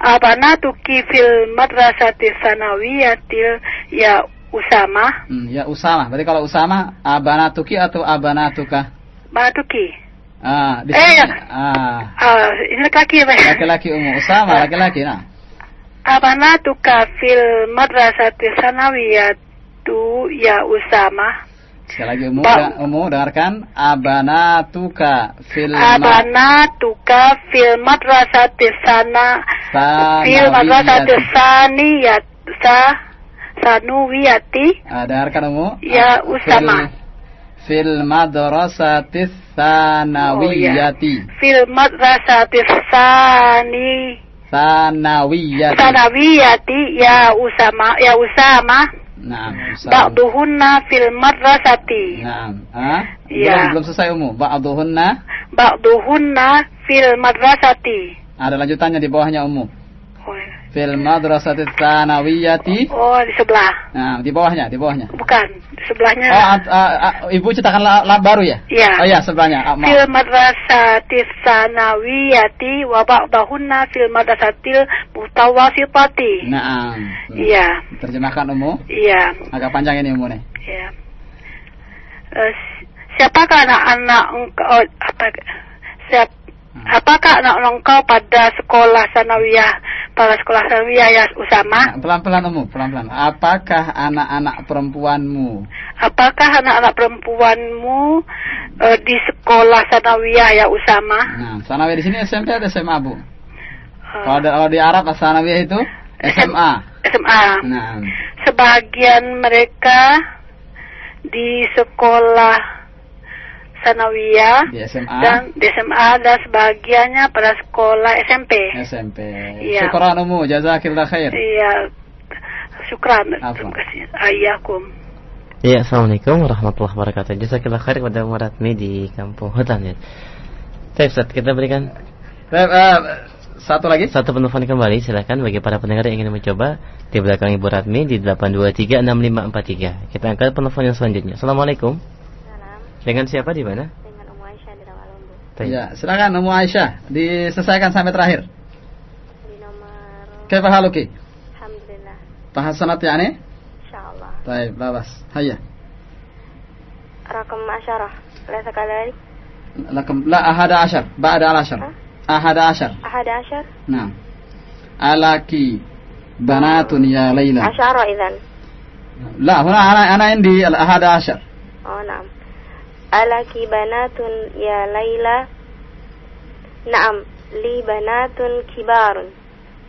abanatuki fil madrasati sanawiyatil ya Usama Hmm, ya Usama. Berarti kalau Usama abanatuki atau abanatuka? Banatuki. Ah, di Eh, sini. ya. Ah, Ah, ini laki-laki ya, laki-laki umum. Usama laki-laki. Nah. Abanatuka fil madrasati sanawiyatu ya Usama. Sekali lagi umum, Ba- da, umum dengarkan abanatuka fil Abanatuka fil madrasati sana fil madrasati sanawiyati. saniyat sa sanuwiyati Ah, dengarkan umum. Ya, Ah, Usama. Fil, fil madrasati sanawiyati. fil madrasati sani Sanawiyati. sanawiyati ya Usama ya Usama Usama. ba'duhunna fil madrasati Nah, ah? Iya. Belum, belum selesai umum. Ba'duhunna ba'duhunna fil madrasati ada lanjutannya di bawahnya umum. oh, Fil madrasati tsanawiyati. oh di sebelah Nah, di bawahnya, di bawahnya. bukan di sebelahnya Oh, a- a- a- ibu cetakan la, la- baru ya? Iya. Oh iya, sebelahnya. Ah, maaf. fil madrasati sanawiyati wa ba'dahunna fil madrasatil mutawasitati Nah, iya Terjemahkan umum. iya Agak panjang ini umum nih. Ya. Eh, si- siapakah anak-anak engkau oh, apa siap apakah anak engkau pada sekolah sanawiyah pada sekolah sanawiyah ya Usama Nah, pelan-pelan umum, pelan-pelan. Apakah anak-anak perempuanmu? apakah anak-anak perempuanmu eh, di sekolah sanawiyah ya Usama Nah, sanawiyah di sini SMP atau SMA, Bu? Eh, Kalau di, kalau di Arab sanawiyah itu SMA. SMA Nah, sebagian mereka di sekolah sanawiyah di SMA, dan di SMA dan sebagiannya pada sekolah SMP. SMP. Iya. Syukran umum, jazakillah khair. Iya. Syukran. Terima kasih. Ayakum. Ya, Assalamualaikum warahmatullahi wabarakatuh. Jazakallah khair kepada Muratmi di Kampung Hutan ya. Baik, Ustaz, kita berikan Baik, eh, satu lagi. satu penelpon kembali silakan bagi para pendengar yang ingin mencoba di belakang Ibu Ratmi di 8236543. Kita angkat penelpon yang selanjutnya. Assalamualaikum. Dengan siapa di mana? dengan Umu Aisyah di Rawalumbu Baik. Ya, silakan Ummu Aisyah diselesaikan sampai terakhir. di nomor Kaifa haluki? Alhamdulillah Tahasanat yani? insyaallah Baik, labas. Hayya. rakam asyarah Laisa kadhalik Lakum la ahada ashar, ba'da al ashar. ahada ashar. أحد عشر Nah. Alaki banatun ya Laila. عشرة إذن لا هنا أنا أنا عندي الأحد عشر. Oh نعم alaki banatun ya Laila? Naam li banatun kibarun.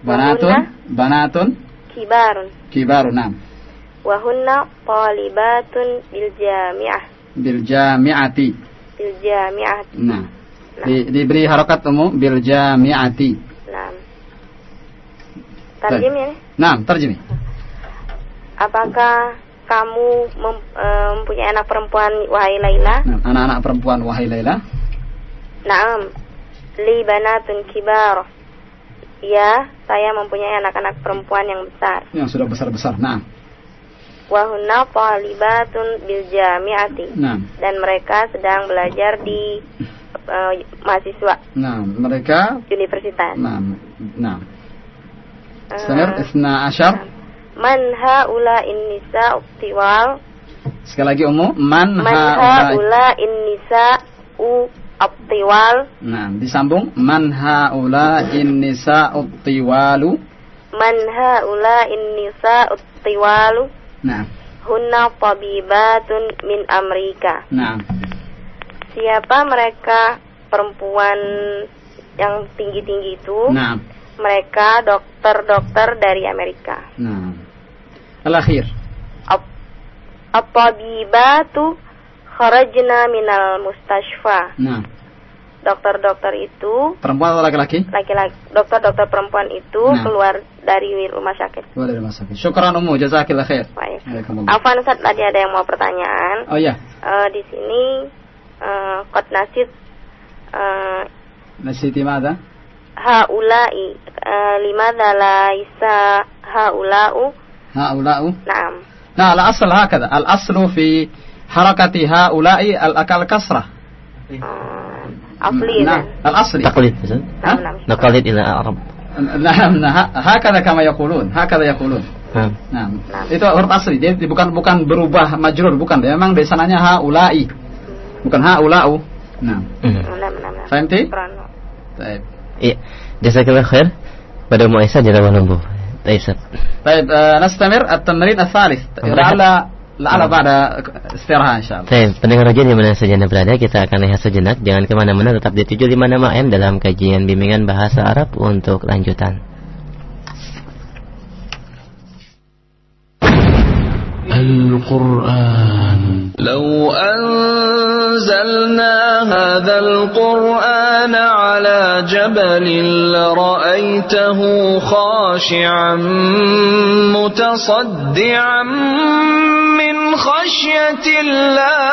Banatun? Banatun? Kibarun. Kibarun naam. Wahunna talibatun bil jami'ah. Bil jami'ati. Bil jami'ati Nah. Di, diberi harokat umum bil jami'ati. Naam. Tarjim ya? Naam, tarjim Apakah kamu eh, mempunyai anak perempuan wahai Laila? Nah, anak-anak perempuan wahai Laila. Naam. Li banatun kibar. Ya, saya mempunyai anak-anak perempuan yang besar. Yang sudah besar-besar. Nah, Wahunna talibatun bil jami'ati. nah, Dan mereka sedang belajar di eh, mahasiswa nah, mereka universitas. nah, nah. Eh, Istamir, isna asyar. Man haula innisa tiwal Sekali lagi umum. Man, Man haula. innisa u tiwal Nah, disambung. Man haula innisa tiwalu. Man haula innisa tiwalu Nah, hunna tabibatun min Amerika. nah. Siapa mereka perempuan yang tinggi-tinggi itu? Nah, Mereka dokter-dokter dari Amerika. nah. Al-akhir. At-tabibatu kharajna minal mustashfa. Nah, Dokter-dokter itu perempuan atau laki-laki? laki-laki dokter-dokter perempuan itu Nah. keluar dari rumah sakit. Dua dari rumah sakit. Syukran umum, jazakillah khair. Baik. Afan Ustaz tadi ada yang mau pertanyaan. Oh iya, Eh, di sini eh, kot nasid eh, nasiti mada? haulai eh, limadha Haula'u. na'am Nah, al-asl hakada. Al-aslu fi harakati haula'i al-akal kasrah. Eh, afli Nah, kan? al-asli. تقليد مثلا نعم نعم نقلد إلى العرب Nah, nah, ha- hakada kama yaqulun. Hakada yaqulun. نعم Nah, itu huruf asli. Dia bukan bukan berubah majrur, bukan. Dia memang dari sananya haula'i. Bukan haula'u. Nah, مم. نعم نعم نعم فهمتي؟ شكراً. Baik. Iya Jazakallah khair Pada Mu'isa Jalla nunggu Baik Ustaz طيب آه، نستمر التمرين الثالث لعل لعل بعد استراحة إن شاء الله Baik, pendengar roja di mana saja Anda berada, kita akan lihat sejenak. Jangan kemana-mana, tetap di 75 AM dalam kajian bimbingan bahasa Arab untuk lanjutan. القرآن لو أنزلنا هذا القرآن على جبل لرأيته خاشعا متصدعا من خشية الله.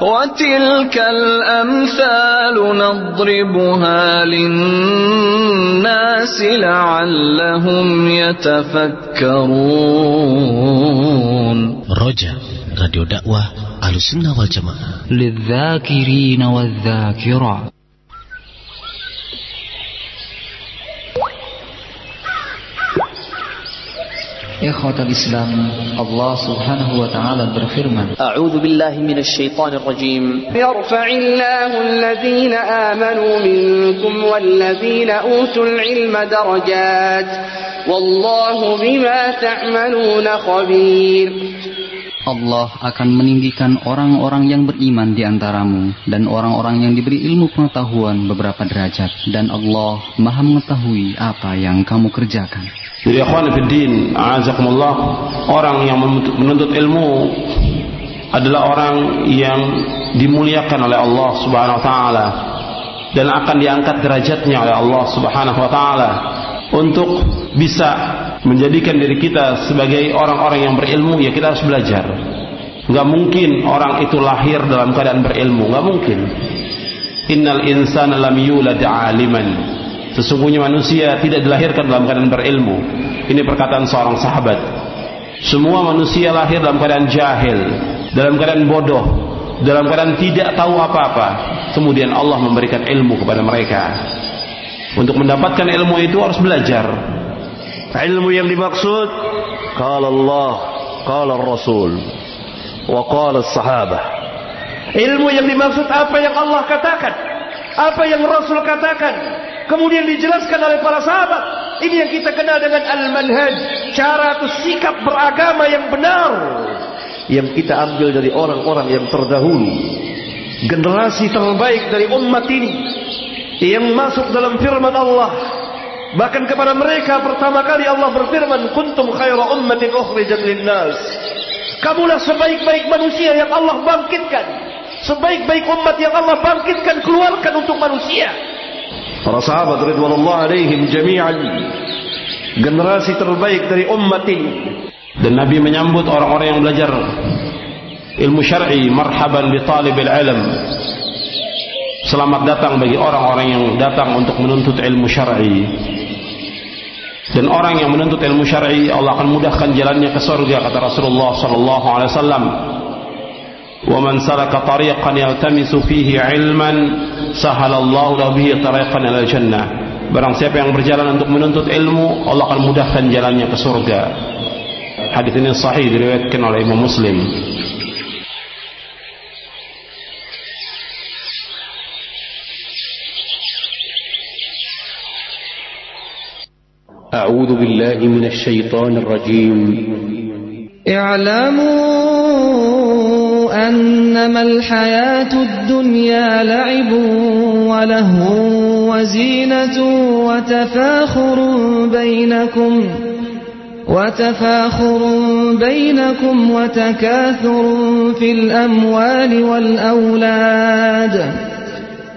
وتلك الأمثال نضربها للناس لعلهم يتفكرون. رجاء راديو دعوة. أهل السنة والجماعة. للذاكرين والذاكرات Islam Allah subhanahu wa ta'ala berfirman أعوذ بالله من الشيطان الرجيم. يرفع الله الذين آمنوا منكم والذين أوتوا العلم درجات. والله بما تعملون خبير. Allah akan meninggikan orang-orang yang beriman di antaramu dan orang-orang yang diberi ilmu pengetahuan beberapa derajat. Dan Allah maha mengetahui apa yang kamu kerjakan. Jadi ikhwan fiddin, a'azakumullah, orang yang menuntut ilmu adalah orang yang dimuliakan oleh Allah Subhanahu wa taala dan akan diangkat derajatnya oleh Allah Subhanahu wa taala untuk bisa menjadikan diri kita sebagai orang-orang yang berilmu ya kita harus belajar. Enggak mungkin orang itu lahir dalam keadaan berilmu, enggak mungkin. Innal insana lam yulad 'aliman. Sesungguhnya manusia tidak dilahirkan dalam keadaan berilmu. Ini perkataan seorang sahabat. Semua manusia lahir dalam keadaan jahil, dalam keadaan bodoh, dalam keadaan tidak tahu apa-apa. Kemudian Allah memberikan ilmu kepada mereka. Untuk mendapatkan ilmu itu harus belajar. Ilmu yang dimaksud Qala Allah Qala Rasul Wa qala sahabah Ilmu yang dimaksud apa yang Allah katakan, apa yang Rasul katakan, kemudian dijelaskan oleh para sahabat. Ini yang kita kenal dengan al-manhaj, cara atau sikap beragama yang benar yang kita ambil dari orang-orang yang terdahulu. Generasi terbaik dari umat ini yang masuk dalam firman Allah. Bahkan kepada mereka pertama kali Allah berfirman, "Kuntum khaira ummatin ukhrijat lin-nas." Kamulah sebaik-baik manusia yang Allah bangkitkan. Sebaik-baik umat yang Allah bangkitkan keluarkan untuk manusia. Para sahabat ridwanullah alaihim jami'an generasi terbaik dari umat ini dan Nabi menyambut orang-orang yang belajar ilmu syar'i marhaban bi talibil ilm selamat datang bagi orang-orang yang datang untuk menuntut ilmu syar'i. Dan orang yang menuntut ilmu syar'i Allah akan mudahkan jalannya ke surga kata Rasulullah sallallahu alaihi wasallam. Wa man salaka tariqan yaltamisu fihi ilman sahalallahu lahu bihi tariqan ila jannah. Barang siapa yang berjalan untuk menuntut ilmu Allah akan mudahkan jalannya ke surga. Hadis ini sahih diriwayatkan oleh Imam Muslim أعوذ بالله من الشيطان الرجيم. اعلموا أنما الحياة الدنيا لعب وله وزينة وتفاخر بينكم وتفاخر بينكم وتكاثر في الأموال والأولاد.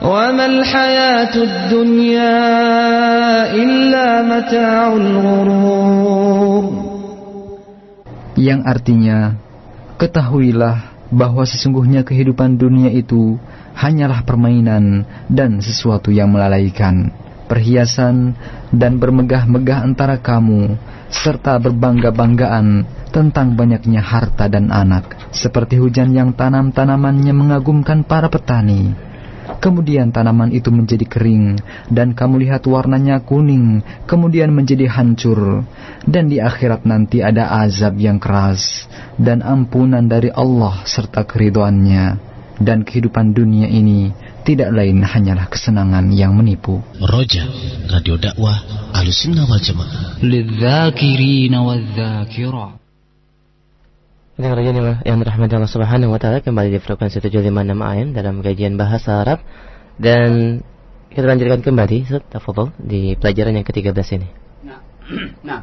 وما الحياة الدنيا إلا متاع الغرور yang artinya ketahuilah bahwa sesungguhnya kehidupan dunia itu hanyalah permainan dan sesuatu yang melalaikan perhiasan dan bermegah-megah antara kamu serta berbangga-banggaan tentang banyaknya harta dan anak seperti hujan yang tanam-tanamannya mengagumkan para petani Kemudian tanaman itu menjadi kering dan kamu lihat warnanya kuning, kemudian menjadi hancur. Dan di akhirat nanti ada azab yang keras dan ampunan dari Allah serta keriduannya. Dan kehidupan dunia ini tidak lain hanyalah kesenangan yang menipu. Roja, Radio Dakwah Ahlussunnah wal Jamaah. Ini kerajaan yang dirahmati Allah Subhanahu wa taala kembali di frekuensi 756 AM dalam kajian bahasa Arab dan kita lanjutkan kembali tafadhol di pelajaran yang ke-13 ini. Nah. Nah.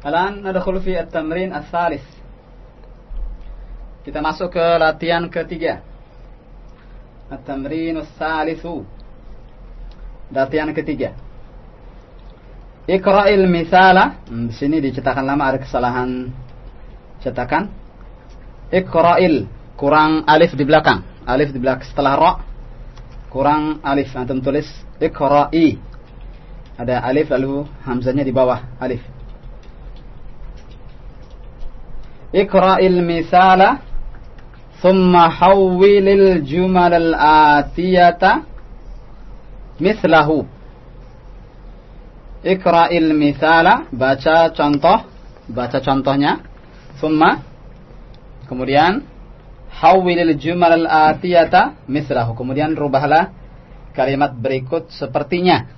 Alan nadkhul fi at-tamrin ats-tsalits. Kita masuk ke latihan ketiga. At-tamrin ats-tsalitsu. Latihan ketiga. Iqra'il misala. Hmm, di sini dicetakan lama ada kesalahan cetakan. Iqra'il kurang alif di belakang. Alif di belakang setelah ra kurang alif. Antum tulis iqra'i. Ada alif lalu hamzanya di bawah alif. Iqra'il misala thumma hawwilil jumal al-atiyata mislahu. Iqra'il misala baca contoh baca contohnya thumma Kemudian hawwilil jumal al-atiyata mislahu. Kemudian rubahlah kalimat berikut sepertinya.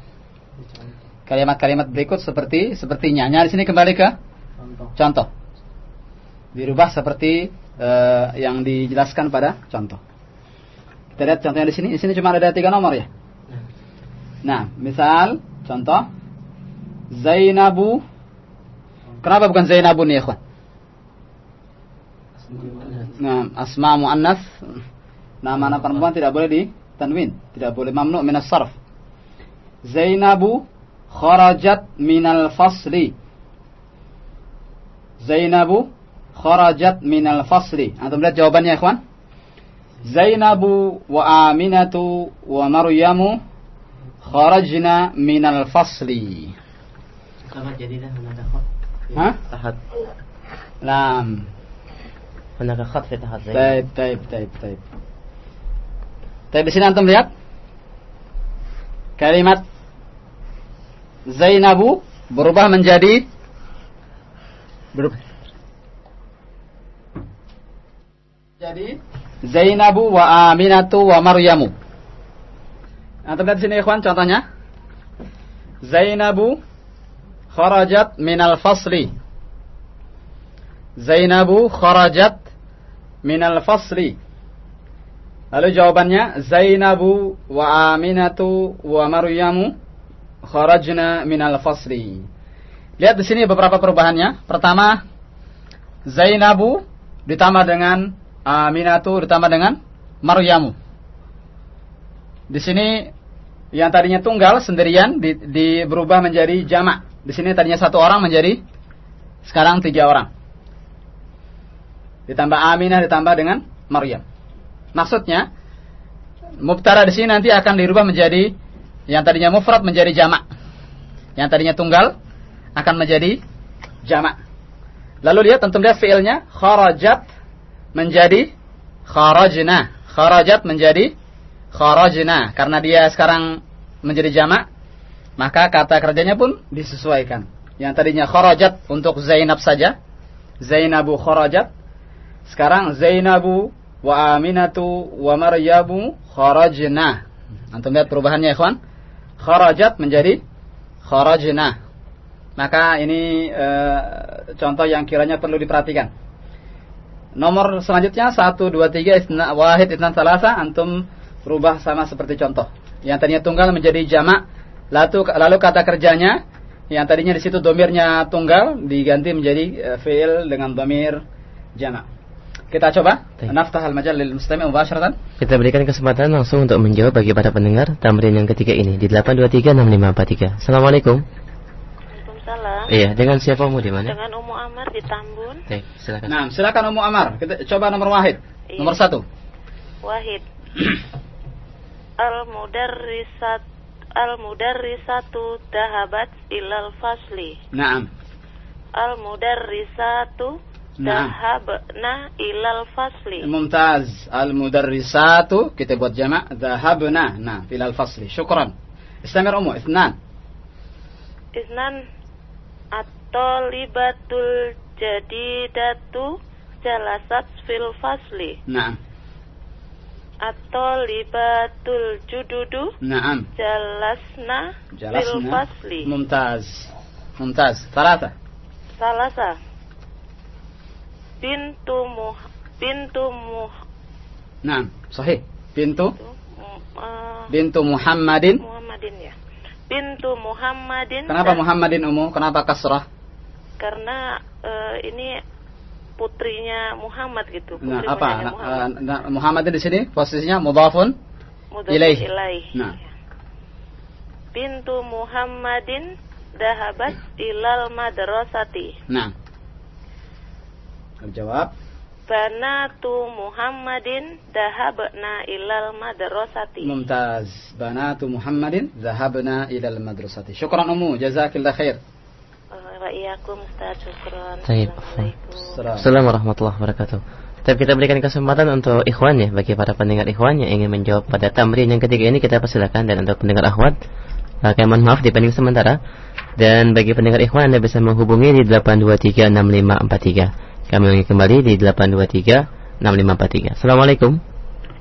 Kalimat-kalimat berikut seperti sepertinya. Hanya di sini kembali ke contoh. contoh. Dirubah seperti uh, yang dijelaskan pada contoh. Kita lihat contohnya di sini. Di sini cuma ada tiga nomor ya. Nah, misal contoh Zainabu. Kenapa bukan Zainabun ya, ikhwan? Nah, asma muannas nama anak perempuan tidak boleh di tanwin, tidak boleh mamnu minas sarf. Zainabu kharajat minal fasli. Zainabu kharajat minal fasli. Antum lihat jawabannya, ikhwan? Zainabu wa Aminatu wa Maryamu kharajna minal fasli. Tahat jadi dah mana khat. Hah? Tahat. Naam. Khat fi tahat Zainab. Taib, taib, taib, taib. Taib di sini antum lihat kalimat Zainabu berubah menjadi berubah jadi Zainabu wa Aminatu wa Maryamu. Antum lihat di sini ikhwan contohnya. Zainabu kharajat minal fasli. Zainabu kharajat minal fasli. Lalu jawabannya Zainabu wa Aminatu wa Maryamu kharajna minal fasli. Lihat di sini beberapa perubahannya. Pertama, Zainabu ditambah dengan Aminatu ditambah dengan Maryamu. Di sini yang tadinya tunggal sendirian di, di berubah menjadi jamak. Di sini tadinya satu orang menjadi sekarang tiga orang. Ditambah Aminah ditambah dengan Maryam. Maksudnya mubtada di sini nanti akan dirubah menjadi yang tadinya mufrad menjadi jamak. Yang tadinya tunggal akan menjadi jamak. Lalu lihat tentu lihat fiilnya kharajat menjadi kharajna. Kharajat menjadi kharajna karena dia sekarang menjadi jamak maka kata kerjanya pun disesuaikan. Yang tadinya kharajat untuk Zainab saja, Zainabu kharajat. Sekarang Zainabu wa Aminatu wa Maryamu kharajna. Antum lihat perubahannya, ikhwan? Kharajat menjadi kharajna. Maka ini e, contoh yang kiranya perlu diperhatikan. Nomor selanjutnya 1 2 3 isna wahid isna salasa antum rubah sama seperti contoh. Yang tadinya tunggal menjadi jamak, lalu lalu kata kerjanya yang tadinya di situ domirnya tunggal diganti menjadi e, fiil dengan domir jamak. Kita coba naftah al-majal lil mustami' mubasharatan. Kita berikan kesempatan langsung untuk menjawab bagi para pendengar tamrin yang ketiga ini di 8236543. Assalamualaikum. Waalaikumsalam. Iya, dengan siapa Umu di mana? Dengan Umu Amar di Tambun. Oke, silakan. Nah, silakan Ummu Amar. Kita coba nomor wahid. Iya. Nomor satu. Wahid. Al mudarrisat Al mudarrisatu dahabat ilal fasli. Naam. Al Naam. dahabna ilal fasli. Mumtaz. Al-mudarrisatu kita buat jamak dhahabna. Nah, filal fasli. Syukran. Istamir Ummu, ithnan. Isnan at-talibatul jadidatu jalasat fil fasli. Naam. At-talibatul jududu Naam. jalasna fil Jalasna. fasli. Mumtaz. Mumtaz. Talata. Salasa. Bintu muh bintu muh Naam. Sahih. Bintu uh, bintu Muhammadin. Muhammadin ya. Bintu Muhammadin. Kenapa Muhammadin Ummu? Kenapa kasrah? Karena eh, ini putrinya Muhammad gitu. Putri Nah, apa? Nah, Muhammad. eh, nah, Muhammadin di sini posisinya mudhafun Mudhaf ilaih. ilaih. Nah, Bintu Muhammadin dahabat ilal madrasati. nah. Jawab. Banatu Muhammadin dahabna ilal madrasati. Mumtaz. Banatu Muhammadin zahabna ilal madrasati. Syukran Ummu, jazakillah khair. Eh, Wa iyyakum Ustaz, syukran. Baik. Assalamualaikum. Warahmatullahi wabarakatuh. Tapi kita berikan kesempatan untuk ikhwan ya bagi para pendengar ikhwan yang ingin menjawab pada tamrin yang ketiga ini kita persilakan dan untuk pendengar akhwat uh, kami mohon maaf dipending sementara dan bagi pendengar ikhwan Anda bisa menghubungi di 8236543. Kami ulangi kembali di 8236543. Assalamualaikum.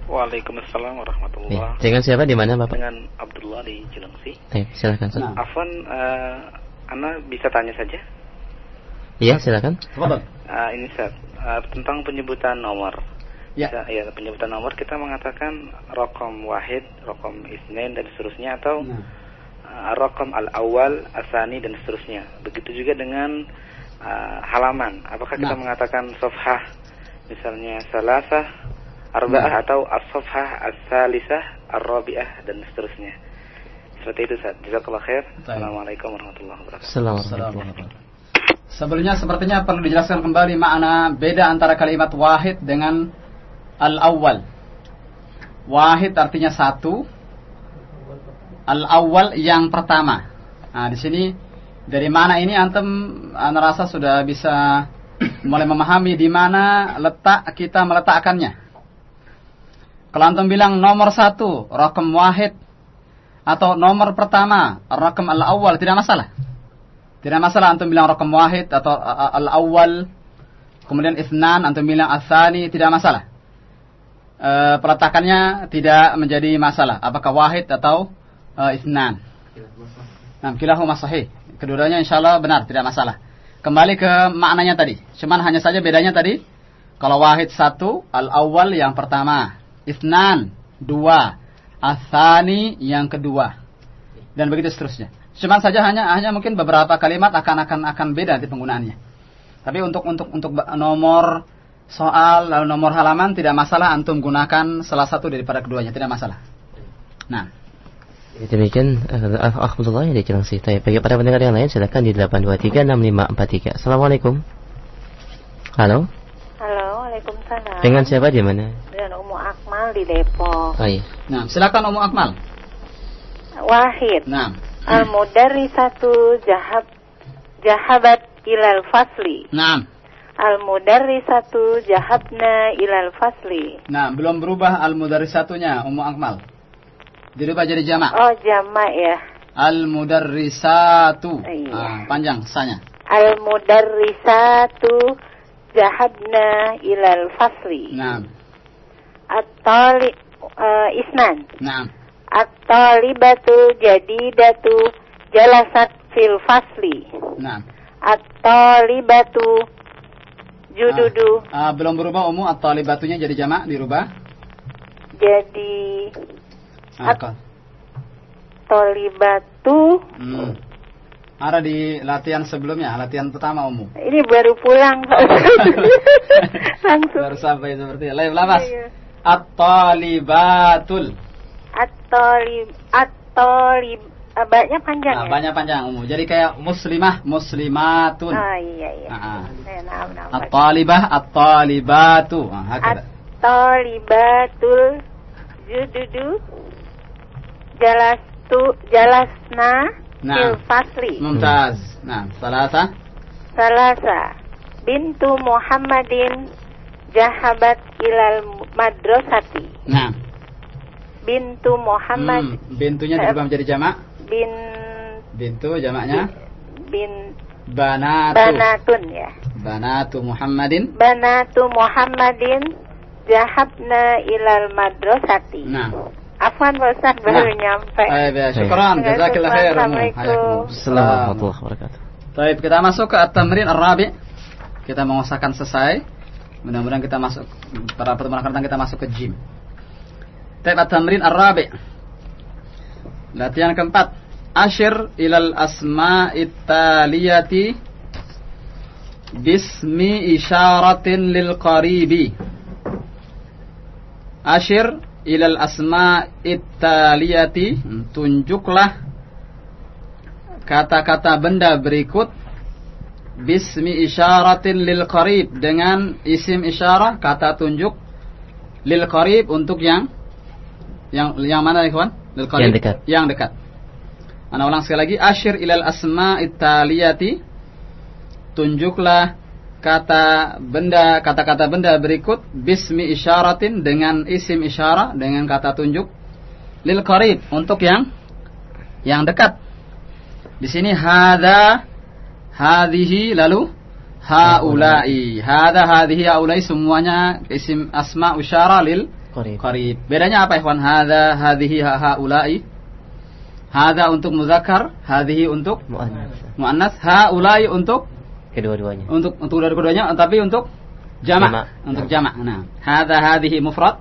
Waalaikumsalam warahmatullahi Ya, dengan siapa di mana Bapak? Dengan Abdullah di Cilengsi. Baik, silakan. Ustaz. Afwan, eh, Ana bisa tanya saja? Iya, silakan. Tafadhol. Eh, ini Ustaz, eh, tentang penyebutan nomor. Ya. Bisa- ya, penyebutan nomor kita mengatakan rokom wahid, rokom isnin dan seterusnya atau eh, rokom al awal, asani dan seterusnya. Begitu juga dengan eh, halaman. Apakah kita Nah. mengatakan sofhah, misalnya salasah, arba'ah atau as-sofhah, as-salisah, ar-rabi'ah dan seterusnya. Seperti itu Ustaz. Jazakallah khair. Assalamualaikum warahmatullahi wabarakatuh. Assalamualaikum. Sebelumnya sepertinya perlu dijelaskan kembali makna beda antara kalimat wahid dengan al-awwal. Wahid artinya satu. al-awwal yang pertama. Nah, di sini dari mana ini antum ana rasa sudah bisa mulai memahami di mana letak kita meletakkannya. Kalau antum bilang nomor satu, rakam wahid, atau nomor pertama, rakam al-awwal, tidak masalah. Tidak masalah antum bilang rakam wahid atau al-awwal, kemudian isnan, antum bilang asani, tidak masalah. E, peletakannya tidak menjadi masalah. Apakah wahid atau e, isnan. Nah, kilahuma sahih. Keduanya insya Allah benar, tidak masalah. Kembali ke maknanya tadi. Cuman hanya saja bedanya tadi. Kalau wahid satu, al-awwal yang pertama. Isnan, dua. Asani yang kedua. Dan begitu seterusnya. Cuman saja hanya hanya mungkin beberapa kalimat akan akan akan beda di penggunaannya. Tapi untuk untuk untuk nomor soal lalu nomor halaman tidak masalah antum gunakan salah satu daripada keduanya, tidak masalah. Nah, Demikian Alhamdulillah yang sih. Tapi bagi para pendengar yang lain silakan di 8236543. Assalamualaikum. Halo. Halo, Waalaikumsalam. Dengan siapa di mana? Dengan Umu Akmal di Depok. Oh iya. Nah, silakan Umu Akmal. Wahid. Nah. Al mudarrisatu jahab jahabat ilal fasli. Nah. Al mudarrisatu jahabna ilal fasli. Nah, belum berubah al mudarrisatunya Umu Akmal. Dirubah jadi jamak. Oh, jamak ya. Al mudarrisatu. Iya. Ah, panjang sanya. Al mudarrisatu jahabna ilal fasli. Nah. At-tali uh, isnan. Nah. At-talibatu jadidatu jalasat fil fasli. Nah. At-talibatu jududu. Ah, ah, belum berubah umum at-talibatunya jadi jamak dirubah. Jadi Kok. Tolibatu. Hmm. Ada di latihan sebelumnya, latihan pertama umum. Ini baru pulang. Langsung. Baru sampai seperti itu. Lain lapas. Iya. At-talibatul. At-talib at-talib ah, banyak panjang Nah, ya? banyak panjang umum. Jadi kayak muslimah, muslimatun. Oh iya iya. Ah, nah, nah, At-talibah, at-talibatu. Ah, hakada. At-talibatul jududu jalastu jalasna Nah. fil fasli. Mumtaz. Nah, salasa. Salasa bintu Muhammadin jahabat ilal madrasati. Nah. Bintu Muhammad Hmm, bintunya dirubah menjadi jamak. bin Bintu jamaknya bin banatu. banatun ya. Banatu Muhammadin. Banatu Muhammadin jahabna ilal madrasati. Nah. Afwan Pak Ustaz baru nyampe. Baik, ya, syukran. Khair. Assalamualaikum. Assalamualaikum warahmatullahi wabarakatuh. Baik, kita masuk ke at-tamrin ar-rabi. Kita mengusahakan selesai. Mudah-mudahan kita masuk pada pertemuan akan kita masuk ke gym. Tab at-tamrin ar-rabi. Latihan keempat. Ashir ilal asma'it taliyati bismi isyaratin lil qaribi. Ashir ilal asma'it taliyati tunjuklah kata-kata benda berikut. Bismi isyaratin lil qarib dengan isim isyarah kata tunjuk lil qarib untuk yang yang yang mana ikhwan? Lil qarib. Yang dekat. yang dekat. Ana ulang sekali lagi. Asyir ilal asma'it taliyati tunjuklah kata benda kata-kata benda berikut bismi isyaratin dengan isim isyarah dengan kata tunjuk lil qarib untuk yang yang dekat. Di sini hada hadhihi lalu haulai. Hada hadhihi haulai semuanya isim asma isyarah lil Qarib. bedanya apa ikhwan? Hada hadhihi ha haulai. Hada untuk muzakkar hadhihi untuk Muannas. muannas. Haulai untuk kedua-duanya. Untuk untuk kedua-duanya tapi untuk jamak, jama. untuk jamak. Nah, hadza hadhihi mufrad.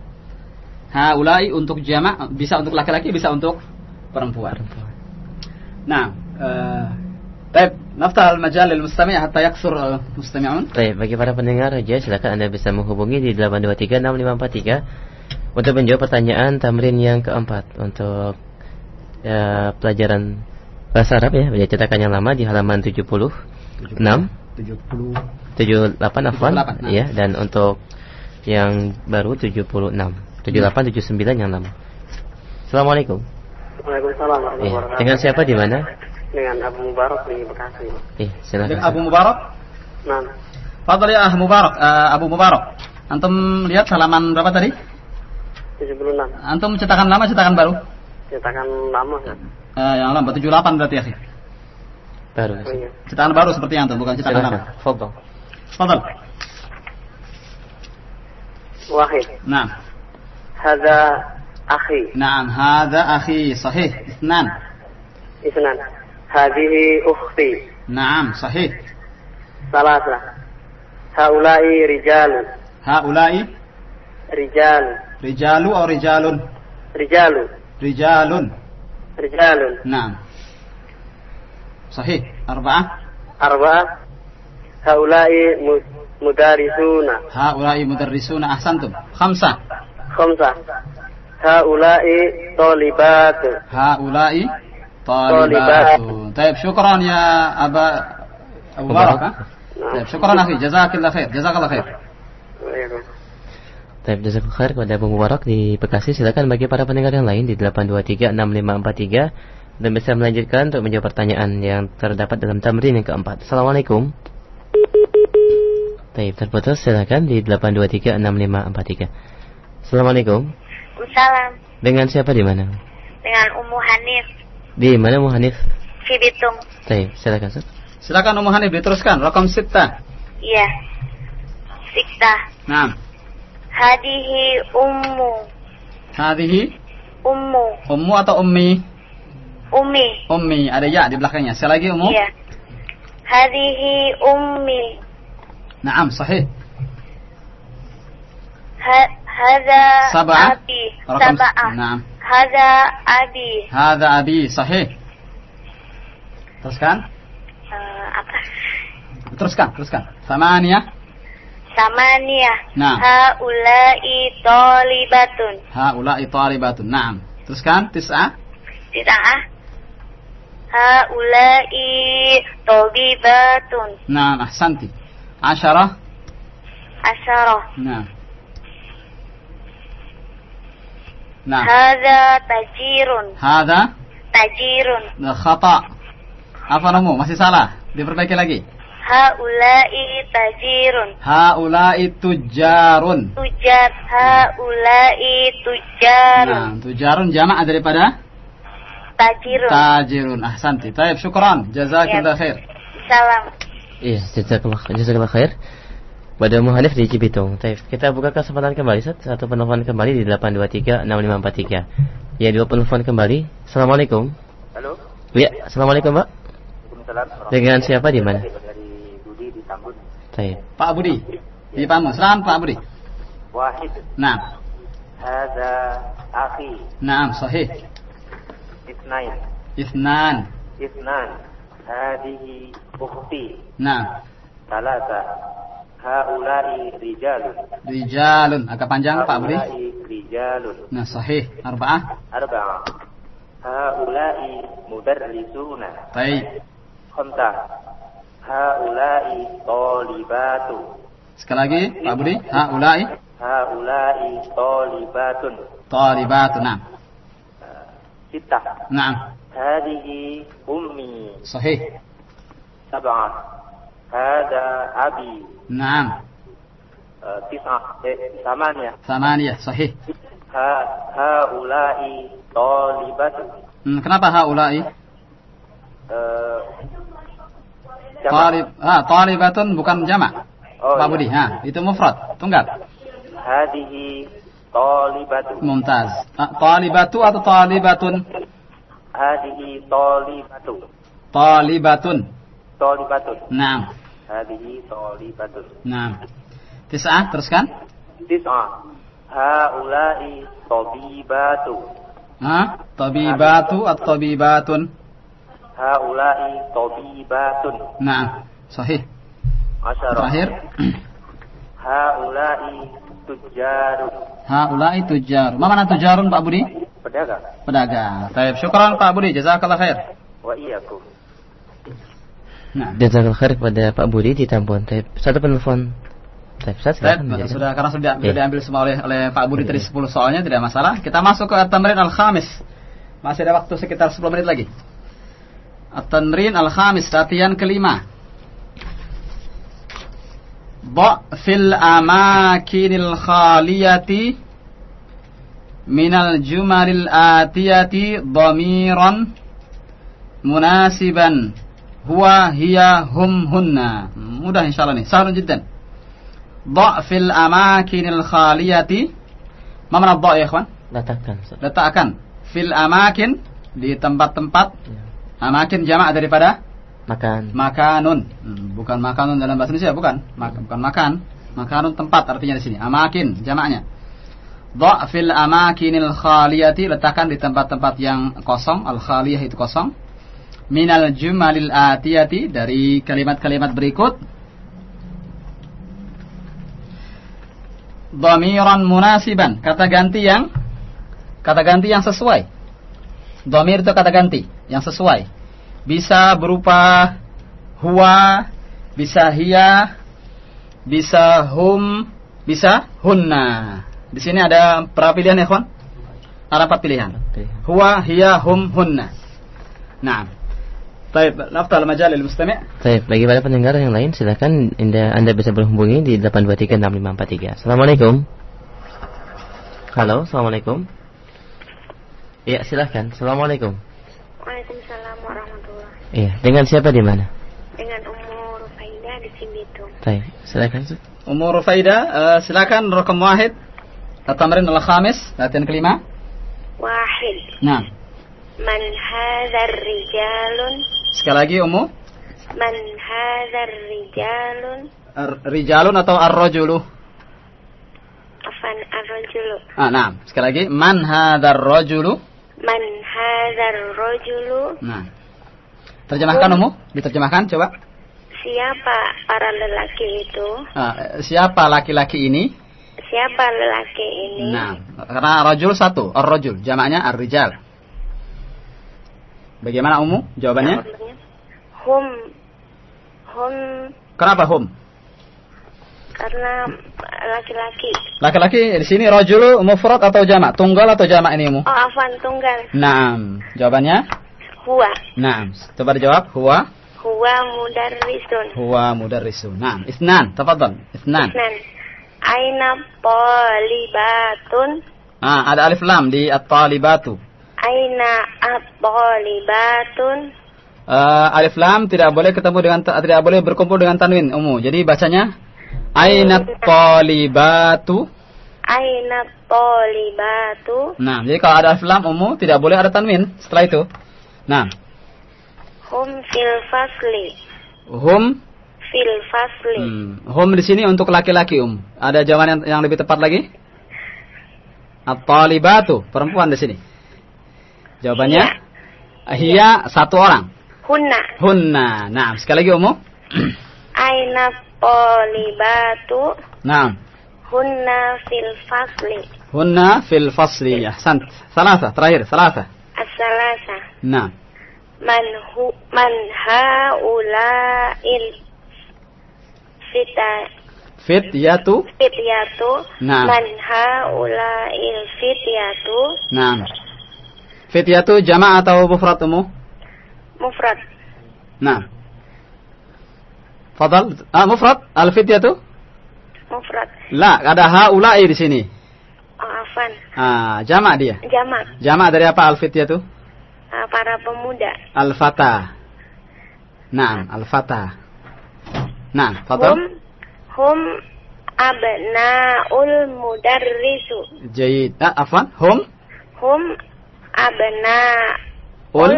Haulai untuk jamak bisa untuk laki-laki bisa untuk perempuan. perempuan. Nah, eh Baik, نفتح المجال للمستمع حتى يكثر المستمعون. طيب bagi para pendengar aja silakan Anda bisa menghubungi di 8236543 untuk menjawab pertanyaan tamrin yang keempat untuk ya, pelajaran bahasa Arab ya, baca cetakan yang lama di halaman 70. 76 70 78 afwan 78, ya dan untuk yang baru 76 78 79 yang lama Assalamualaikum Waalaikumsalam wabarakatuh. Dengan siapa di mana? Dengan Abu Mubarak di Bekasi. Iya, silakan. Dengan Abu Mubarak. Nah, Fadal ya Abu Mubarak, eh, Abu Mubarak. Antum lihat halaman berapa tadi? 76. Antum cetakan lama, cetakan baru? Cetakan lama ya. Eh, yang lama 78 berarti ya. Baru. Oh, iya. Cetakan baru seperti yang antum, bukan cetakan lama. Fadal. Fadal. Wahid. Naam. Hada akhi. Naam, hadza akhi, sahih. Ithnan. Isnan. Hadihi ukhti. Naam, sahih. Salasa. Haulai rijalun. Haulai Rijal. rijalu atau rijalun? Rijalu. Rijalun. Rijalun. Naam Sahih. Arba'ah. Arba'ah. Haulai mu- mudarisuna. Haulai mudarrisuna ahsantum. Khamsah. Khamsah. Haulai talibatun. هؤلاء طالبات. طالبات طيب شكرا يا أبا أبو بارك ها؟ طيب شكرا أخي جزاك الله خير جزاك الله خير Baik, jazakallahu khair kepada Abu Mubarak di Bekasi. Silakan bagi para pendengar yang lain di 8236543 dan bisa melanjutkan untuk menjawab pertanyaan yang terdapat dalam tamrin yang keempat. Assalamualaikum. Baik, terputus. Silakan di 8236543. Assalamualaikum. Salam Dengan siapa di mana? dengan Ummu Hanif Di mana Mu Hanif? Cibitung. Baik, silakan. Ustaz. Silakan Ummu Hanif diteruskan. Rakam sita. Iya. Sikta. Naam. Hadihi ummu. Hadihi Ummu. ummu atau ummi? Umi. Ummi ada ya di belakangnya. Sekali lagi ummu. Iya. Hadihi ummi. Naam, sahih. Ha- Hada Sab'ah. abi. Sab'ah. Naam. Hada abi. Hada abi, sahih. Teruskan. Eh, apa? Teruskan, teruskan. Samaniyah. Samaniyah. Nah. Haulai talibatun. Haula'i talibatun. Naam. Teruskan. Tis'ah. Tis'ah. Haulai tabibatun. Naam, ahsanti. Asyarah. Asyarah. Naam. Naam. Hada tajirun. Hada Tajirun. khata. Apa namu? Masih salah. Diperbaiki lagi. Haulai tajirun. Haula'i tujarun. Tujar. Haulai tujarun. Nah, tujarun jamak daripada Tajirun. tajirun. Ahsanti. Taib, syukran. Jazakillah Ya. khair. Salam. Iya, jazakallah jazakallah khair. Pada Mu Hanif di Cibitung. Baik, kita buka kesempatan kembali Ustaz. Satu penelpon kembali di 8236543. Ya, dua penelpon kembali. Assalamualaikum. Halo. Ya, assalamualaikum Pak. Waalaikumsalam. Dengan siapa di mana? Dari Budi di Tambun. Baik. Pak Budi. Di Pamu. Silakan Pak Budi. Wahid. Naam. Hada akhi. Naam, sahih. Isnain. Ithnan. Isnan. Hadihi ukhti. Naam. Talata. Haulai rijalun. Rijalun. Agak panjang Pak Budi. Rijalun. Nah, sahih. Arba'ah. Arba'a. Haulai mudarrisuna. Baik. Khamsah. Haulai talibatu. Sekali lagi Pak Budi. Haula'i Haulai talibatun. talibatun. Naam. Sittah. Naam. Hadihi ummi. Sahih. سبعة هذا أبي Naam. آه، تسعة إيه، ثمانية Thamaniyah. Sahih. ها هؤلاء طالبة Hmm, kenapa haula'i? آه، جمع. Talib, ah, talibatun bukan jamak. Oh, Pak iya. Budi, ha, itu mufrad, tunggal. هذه Talibatun. Mumtaz. Ah, talibatu atau talibatun? Hadihi talibatu. Talibatun. Talibatun. Naam. Hadihi talibatun. Naam. Tis'ah, teruskan. Tis'ah. Haulai tabibatu. Ha? Ah, tabibatu atau tabibatun? Haulai tabibatun. Naam. Sahih. Asyara. Terakhir. Haulai Tujarun. Haulai tujar. Ma mana tujarun Pak Budi? Pedagang. Pedagang. Baik, syukran Pak Budi. Jazakallah khair. Wa iyyakum. Nah. Jazakallah khair kepada Pak Budi di Tambun. Satu penelpon. Taip, saya Taip, sudah karena sudah yeah. diambil semua oleh, oleh Pak Budi dari 10 soalnya tidak masalah. Kita masuk ke tamrin al-khamis. Masih ada waktu sekitar 10 menit lagi. At-tamrin al-khamis, latihan kelima. Ba' fil amakinil khaliyati minal jumalil atiyati dhamiran munasiban huwa hiya hum hunna. Mudah insyaallah nih. Sahlan jiddan. Ba' fil amakinil khaliyati. Ma mana ba' ya ikhwan? Letakkan. Letakkan fil amakin di tempat-tempat amakin jamak daripada Makan. makanun. Hmm, bukan makanun dalam bahasa Indonesia, bukan. Mak- bukan makan. Makanun tempat artinya di sini. Amakin jamaknya. Dha' fil amakinil khaliyati letakkan di tempat-tempat yang kosong, al khaliyah itu kosong. Minal jumalil atiyati dari kalimat-kalimat berikut. Dhamiran munasiban, kata ganti yang kata ganti yang sesuai. Dhamir itu kata ganti yang sesuai. Bisa berupa huwa, bisa hiya, bisa hum, bisa hunna. Di sini ada berapa pilihan ya, kawan? Ada empat pilihan. Huwa, hiya, hum, hunna. Nah. Baik, naftal majal al-mustami'. Baik, bagi para pendengar yang lain silakan anda, anda bisa berhubungi di 8236543. Assalamualaikum. Halo, assalamualaikum. Iya, silakan. Assalamualaikum. Waalaikumsalam Iya, dengan siapa di mana? Dengan umur Faida di Cibitung. Baik, silakan. Ustaz. Umur Faida, eh, silakan rekam wahid. At-tamrin al-khamis, latihan kelima. Wahid. Nah, Man hadzal rijalun? sekali lagi Ummu. Man hadzal rijalun? Ar- rijalun atau ar-rajulu? Afan ar-rajulu. Ah, nah, sekali lagi man hadzal rajulu? Man hadzal rajulu? Nah. Terjemahkan Ummu, diterjemahkan coba. Siapa para lelaki itu? Ah, eh, siapa laki-laki ini? Siapa lelaki ini? Nah, karena rajul satu, ar-rajul, jamaknya ar-rijal. Bagaimana Ummu jawabannya? Hum hum Kenapa hum? karena laki-laki. Laki-laki di sini rajul mufrad atau jamak? Tunggal atau jamak ini Ummu? Oh, afan tunggal. Naam. Jawabannya? Huwa. Naam. Coba dijawab. Huwa Huwa mudarrisun. huwa mudarrisun. Naam. Isnan. Tafadhal. Isnan. Isnan. Aina polibatun. Ah, ada alif lam di at-talibatu. Aina at-talibatun. Eh, alif lam tidak boleh ketemu dengan tidak boleh berkumpul dengan tanwin umum. Jadi bacanya ainat talibatu. Aina tolibatu. Nah, jadi kalau ada alif lam umum tidak boleh ada tanwin setelah itu. Nah, Hum fil fasli. hum Fil fasli. hmm, hum di sini untuk laki-laki um. Ada jawaban yang, yang lebih tepat lagi? At-talibatu, perempuan di sini. Jawabannya hiya satu orang. Hunna. Hunna. Nah, sekali lagi umum. Aina tolibatu. Nah, Hunna fil fasli. hunna fil fasli. Ya, sant. Salasa, terakhir, salasa. As-salasa. Nah, Man hu man haula'il fita fityatu. fityatu. Nah. Man haula'il fityatu. Nah. Fityatu jama' atau mufrad umum? Mufrad. Nah. Fadal. Ah, mufrad al-fityatu? Mufrad. La, ada haula'i di sini. Afan. Ah, jamak dia. Jamak. Jamak dari apa al-fityatu? Ah, para pemuda. Al-fata. Nah, al-fata. Nah, fadal. Hum hum abnaul mudarrisu. Jayid. Ah, afwan. Hum Hum abnaul ul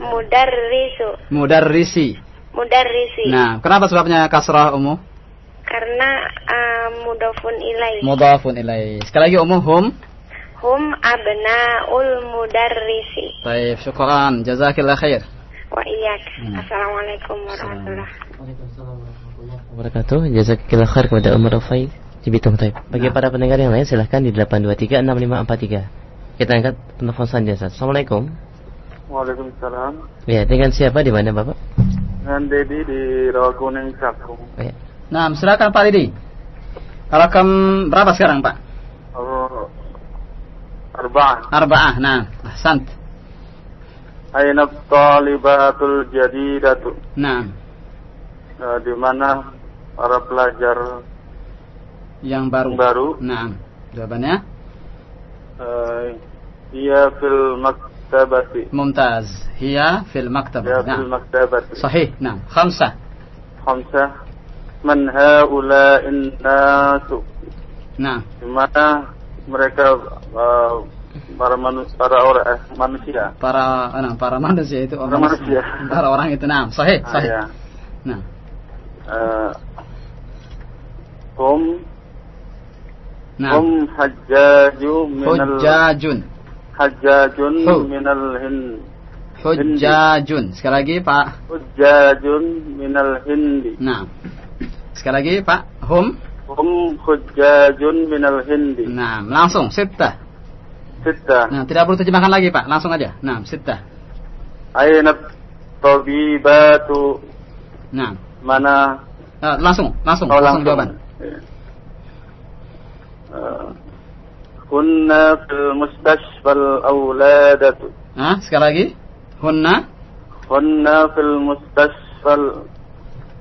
mudarrisu. mudarrisi. Mudarrisi. Nah, kenapa sebabnya kasrah umum? Karena ah, mudafun ilai. Mudhafun ilai. Sekali lagi umum hum. Hum abnaul mudarrisi. Baik, syukran. Jazakillah khair. Wa iyyak. Hmm. Assalamualaikum warahmatullahi wabarakatuh. Jazakillah khair kepada Umar Rafai Cibitung Taib. Bagi Nah. para pendengar yang lain silahkan di 8236543. Kita angkat telepon saja. Assalamualaikum. Waalaikumsalam. Ya, dengan siapa di mana Bapak? Dengan Dedi di Rawakuning Cakung. Ya. Nah, silakan Pak Didi. Rakam berapa sekarang, Pak? Oh, Arba'ah. Arba'ah. Nah, sant. Aina talibatul jadidatu. Naam. Eh, di mana para pelajar Yang baru. baru Naam. Jawabannya? ia fil maktabati. Mumtaz. Hiya fil maktab. Ia fil maktabati. Sahih. Naam. Khamsah. Khamsah. Man haula'in nasu. Naam. Di mana mereka eh, para manusia, para orang eh, manusia. Para nah, para manusia itu Para manusia. Para orang itu. Naam. Sahih. Ah, Sahih. ya. Nah. Eh, hum Naam. hum hajjaju minal Hujjajun. hajjajun Hu. minal hin Hujjajun. Sekali lagi Pak. hujjajun minal hindi. Nah. Sekali lagi Pak. Hum. Hum hujjajun minal hindi. Nah, langsung sittah. Sittah. Nah, tidak perlu terjemahkan lagi, Pak. Langsung aja. Nah, sittah. Aina tabibatu Nah, mana eh, langsung, langsung, Oh, langsung langsung. jawaban. Ya. Eh, kunna fil mustashfal auladatu. Nah, sekali lagi. Hunna Kunna fil mustashfal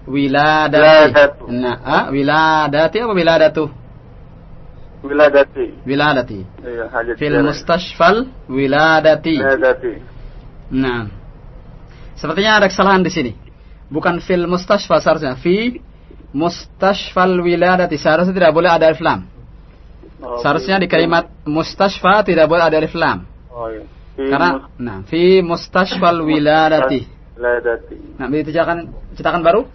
wiladati. Wiladatu. Nah, ah, wiladati apa wiladatu? wiladati. Wiladati. Iya, Fil mustashfal wiladati. Wiladati. Nah. Sepertinya ada kesalahan di sini. Bukan fil mustashfa seharusnya. Fi mustashfal wiladati. Seharusnya tidak boleh ada alif lam. Oh, Seharusnya di gitu. kalimat mustashfa tidak boleh ada alif lam. Oh, iya. Fi Karena nah, fi mustashfal wiladati. Wiladati. Nah, di cetakan cetakan baru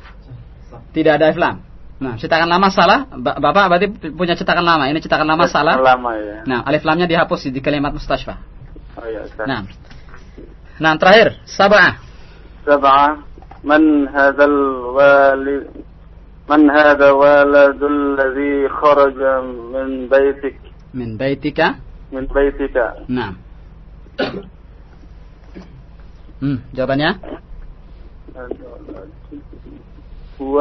tidak ada iflam. Nah, cetakan lama salah. Bapak berarti punya cetakan lama. Ini cetakan lama cetakan salah. Lama, ya. Nah, alif lamnya dihapus di kalimat mustashfa. Oh iya, Nah. Nah, terakhir, sab'ah. Sab'ah. Man hadzal walid Man hadza waladul ladzi kharaja min baitik. Min baitika? Min baitika. Nah. Hmm, jawabannya? هو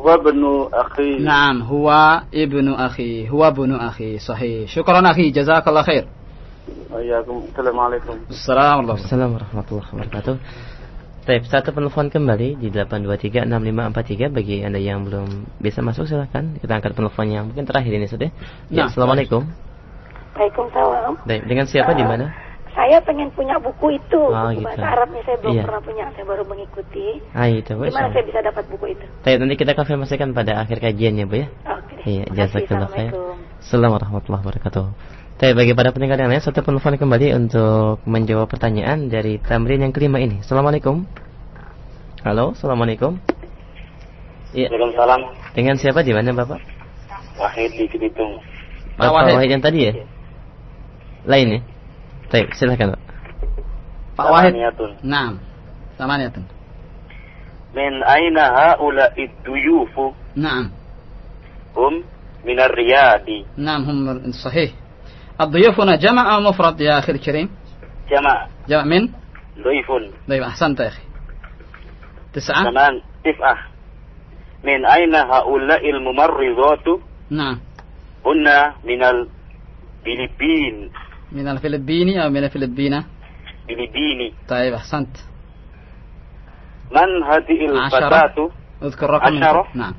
هو ابن أخي Naam, huwa ibnu akhi. Huwa ibnu akhi. Sahih. Syukran akhi, jazakallah khair. وإياكم السلام عليكم Assalamualaikum. Assalamualaikum warahmatullahi wabarakatuh. Baik, satu penelpon kembali di 8236543 bagi Anda yang belum bisa masuk silahkan kita angkat penelpon yang mungkin terakhir ini sudah. Ya, Nah, Assalamualaikum. Waalaikumsalam. Baik, dengan siapa di mana? Saya pengen punya buku itu. Oh, buku gitu. bahasa Arabnya saya belum Iya. pernah punya. Saya baru mengikuti. Ah, itu Bu. Gimana saya bisa dapat buku itu? Baik, nanti kita konfirmasikan pada akhir kajiannya, Bu ya. Oke. Iya, Terima kasih. jazakallah khair. Assalamualaikum. Warahmatullahi wabarakatuh. Baik, bagi para pendengar yang lain, satu penelpon kembali untuk menjawab pertanyaan dari tamrin yang kelima ini. Assalamualaikum. Halo, assalamualaikum. Iya. Waalaikumsalam. Dengan siapa di mana Bapak? Wahid di Keditung. Pak Bapak Wahid. Wahid yang tadi ya? Lain ya? Baik, silakan Pak. Pak Wahid. Samaniyatun. Naam. Samaniyatun. Min aina haula'i duyufu Naam. hum min ar-riyadi. نعم هم صحيح الضيوف هنا جمع أو مفرد يا أخي الكريم Jama' جمع من duifun. طيب أحسنت يا أخي تسعة Saman tif'ah. Min aina haula'il mumarridatu نعم hunna minal Filipin. من الفلبيني أو من الفلبينة Filipini. طيب أحسنت Man hadhihi عشرة al-fatatu اذكر رقم عشرة. نعم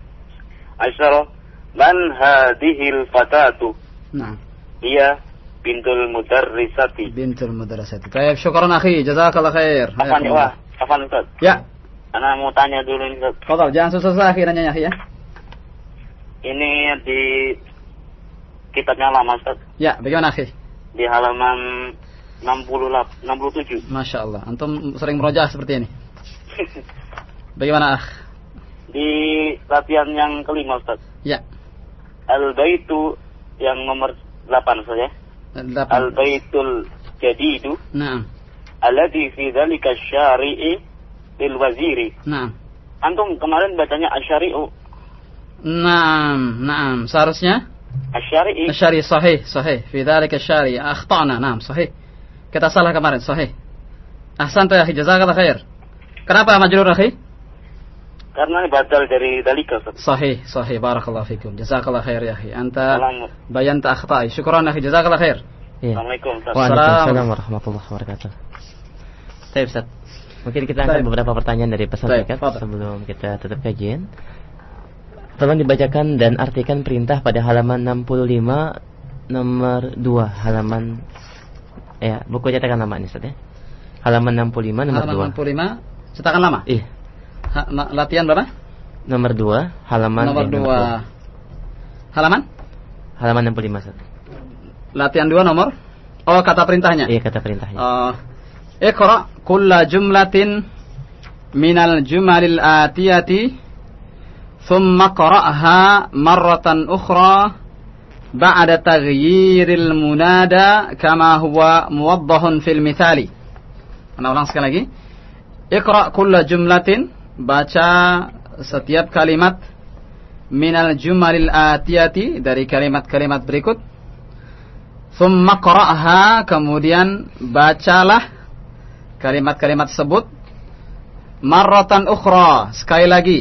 Asyara. Man hadhihi al-fatatu نعم hiya bintul mudarrisati. بنت المدرسة طيب شكرا أخي جزاك الله خير Afan حياكم ya, الله. Wah. Afan Ustaz. Ya Ana mau tanya dulu nih Ustaz. Fadal jangan susah-susah akhir nanya ya akhi ya Ini di kitabnya lama Ustaz. Ya bagaimana akhi Di halaman 68, 67. Masya Allah Antum sering merojah seperti ini Bagaimana akh Di latihan yang kelima Ustaz. Ya Al-Baitu yang nomor 8 Ustaz ya. Delapan Al-Baitul Jadidu Naam alladhi fi dzalika syari'i lil waziri. Naam Antum kemarin bacanya asyari'u. Naam Naam Seharusnya Asyari. Asyari sahih, sahih. Fi dzalika asyari. Akhtana, naam, sahih. Kita salah kemarin, sahih. Ahsanta ya, jazakallah khair. Kenapa majrur akhi? Karena ini batal dari dalika Ustaz. Sahih, sahih. Barakallahu fikum. Jazakallah khair ya akhi. Anta bayanta akhta'i. Syukran akhi, jazakallah khair. Iya. Assalamualaikum. Waalaikumsalam warahmatullahi wabarakatuh. Baik, Ustaz. Mungkin kita angkat beberapa pertanyaan dari pesan sebelum kita tutup kajian. Tolong dibacakan dan artikan perintah pada halaman 65 nomor 2 halaman ya, buku cetakan lama ini Ustaz ya. Halaman 65 nomor Halaman 2. 65 cetakan lama. Iya. Ha- latihan berapa? Nomor 2 halaman Nomor eh, 2. Halaman? dua. Halaman 65 Ustaz. Latihan 2 nomor Oh, kata perintahnya. Iya kata perintahnya. Uh, Iqra kulla jumlatin minal jumalil atiyati thumma qara'ha marratan ukhra ba'da taghyiril munada kama huwa muwaddahun fil mithali. Ana ulang sekali lagi. Iqra kulla jumlatin baca setiap kalimat minal jumalil atiyati dari kalimat-kalimat berikut Thumma qara'ha kemudian bacalah kalimat-kalimat tersebut marratan ukhra sekali lagi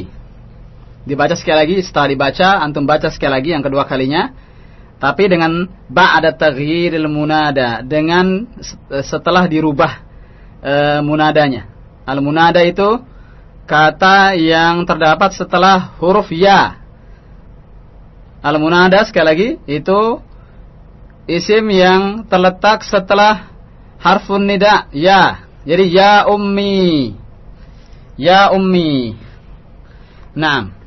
dibaca sekali lagi setelah dibaca antum baca sekali lagi yang kedua kalinya tapi dengan ba'da taghyiril munada dengan setelah dirubah e, munadanya al munada itu kata yang terdapat setelah huruf ya al munada sekali lagi itu isim yang terletak setelah harfun nida ya. Jadi ya ummi. Ya ummi. Nah.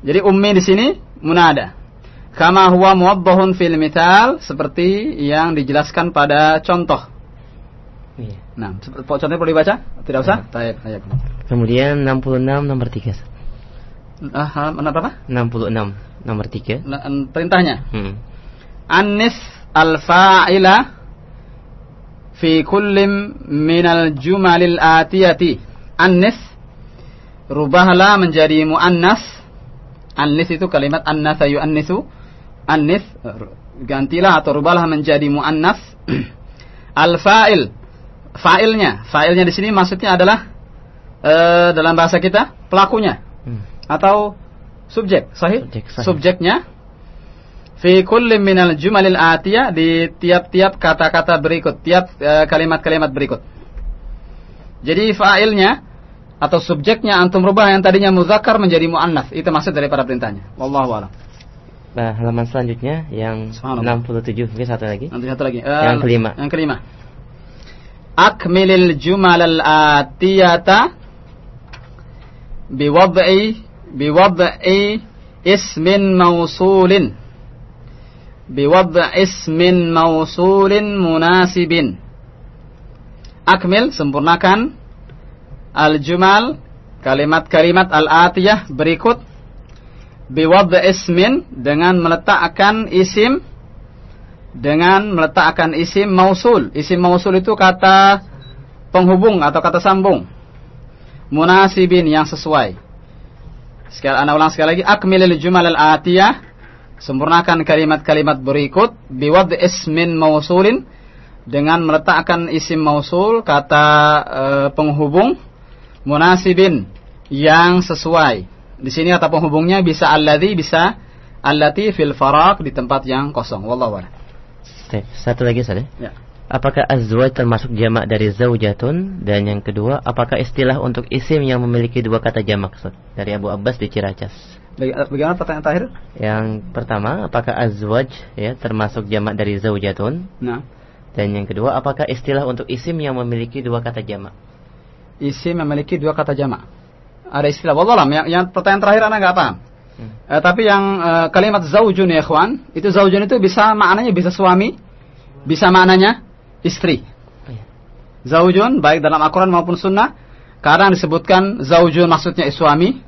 Jadi ummi di sini munada. Kama huwa muwaddahun fil mithal seperti yang dijelaskan pada contoh. Iya. Nah, contohnya perlu dibaca? Tidak usah? Baik, ayo. Kemudian 66 nomor 3. Ustaz. Ah, halaman berapa? 66 nomor 3. Nah, perintahnya. Hmm. Anis al-fa'ila fi kullim minal jumalil atiyati. Anis rubahlah menjadi muannas. Anis itu kalimat annasa yuannisu. Anis gantilah atau rubahlah menjadi muannas. al-fa'il fa'ilnya, fa'ilnya di sini maksudnya adalah eh, dalam bahasa kita pelakunya Hmm. atau subjek, sahih? Subjek, sahih. Subjeknya fi kulli minal jumalil atiyah di tiap-tiap kata-kata berikut, tiap eh, kalimat-kalimat berikut. Jadi fa'ilnya atau subjeknya antum rubah yang tadinya muzakkar menjadi muannats. Itu maksud daripada perintahnya. Wallahu a'lam. Nah, halaman selanjutnya yang Subhanallah. 67 mungkin satu lagi. Nanti satu lagi. Yang Eh, kelima. Yang kelima. Akmilil jumalal atiyata biwad'i biwad'i ismin mausulin biwad'i ismin mausulin munasibin akmil sempurnakan al-jumal kalimat-kalimat al-atiyah berikut. Biwad'i ismin dengan meletakkan isim dengan meletakkan isim mausul. Isim mausul itu kata penghubung atau kata sambung. Munasibin yang sesuai. Sekali ana ulang sekali lagi. Akmilil jumal al atiyah sempurnakan kalimat-kalimat berikut. Biwad ismin mausulin dengan meletakkan isim mausul kata e, penghubung munasibin yang sesuai. Di sini kata penghubungnya bisa alladzi bisa allati fil faraq di tempat yang kosong. Wallahu a'lam. Satu lagi Ustaz ya. Ya. Apakah azwaj termasuk jamak dari zaujatun dan yang kedua apakah istilah untuk isim yang memiliki dua kata jamak? Dari Abu Abbas di Ciracas. Baga- Bagaimana pertanyaan terakhir? Yang pertama, apakah azwaj ya termasuk jamak dari zaujatun? Nah, Dan yang kedua, apakah istilah untuk isim yang memiliki dua kata jamak? Isim memiliki dua kata jamak. Ada istilah wallahualam yang, yang pertanyaan terakhir anak nggak paham. Hmm. Eh, tapi yang eh, kalimat zaujun ya ikhwan, itu zaujun itu bisa maknanya bisa suami, bisa maknanya istri. Iya. Zaujun baik dalam Al-Qur'an maupun sunnah, kadang disebutkan zaujun maksudnya suami,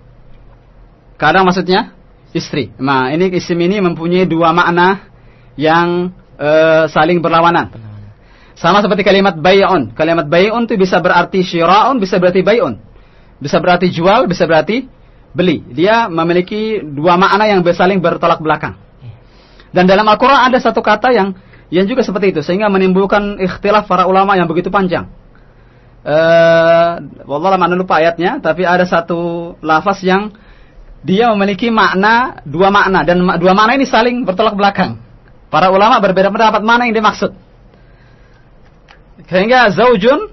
kadang maksudnya istri. Nah, ini isim ini mempunyai dua makna yang eh, saling berlawanan. Sama seperti kalimat bay'un. Kalimat bay'un itu bisa berarti syira'un, bisa berarti bay'un. Bisa berarti jual, bisa berarti beli. Dia memiliki dua makna yang saling bertolak belakang. Dan dalam Al-Quran ada satu kata yang yang juga seperti itu. Sehingga menimbulkan ikhtilaf para ulama yang begitu panjang. Eh, wallah mana lupa ayatnya, tapi ada satu lafaz yang dia memiliki makna dua makna dan dua makna ini saling bertolak belakang. Para ulama berbeda pendapat mana yang dimaksud. Sehingga zaujun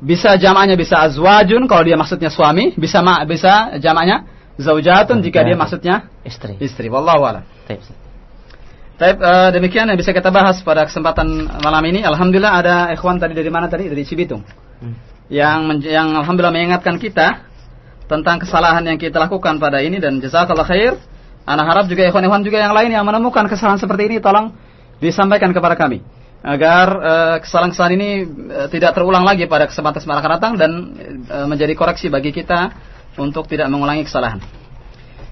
Bisa jamaknya bisa azwajun kalau dia maksudnya suami, bisa ma bisa jamaknya zaujatun jika dia maksudnya istri. Istri. Wallahu a'lam. Baik. Baik, uh, demikian yang bisa kita bahas pada kesempatan malam ini. Alhamdulillah ada ikhwan tadi dari mana tadi? Dari Cibitung. Hmm. Yang yang alhamdulillah mengingatkan kita tentang kesalahan yang kita lakukan pada ini dan jazakallah khair. Anak harap juga ikhwan-ikhwan juga yang lain yang menemukan kesalahan seperti ini tolong disampaikan kepada kami agar uh, kesalahan-kesalahan ini uh, tidak terulang lagi pada kesempatan-kesempatan akan datang dan uh, menjadi koreksi bagi kita untuk tidak mengulangi kesalahan.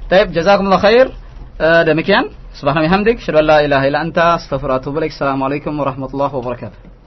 Taib jazakumullah khair. Demikian. Subhanallah hamdik. Syadu la ilaha illa anta. Astaghfirullah. Assalamualaikum warahmatullahi wabarakatuh.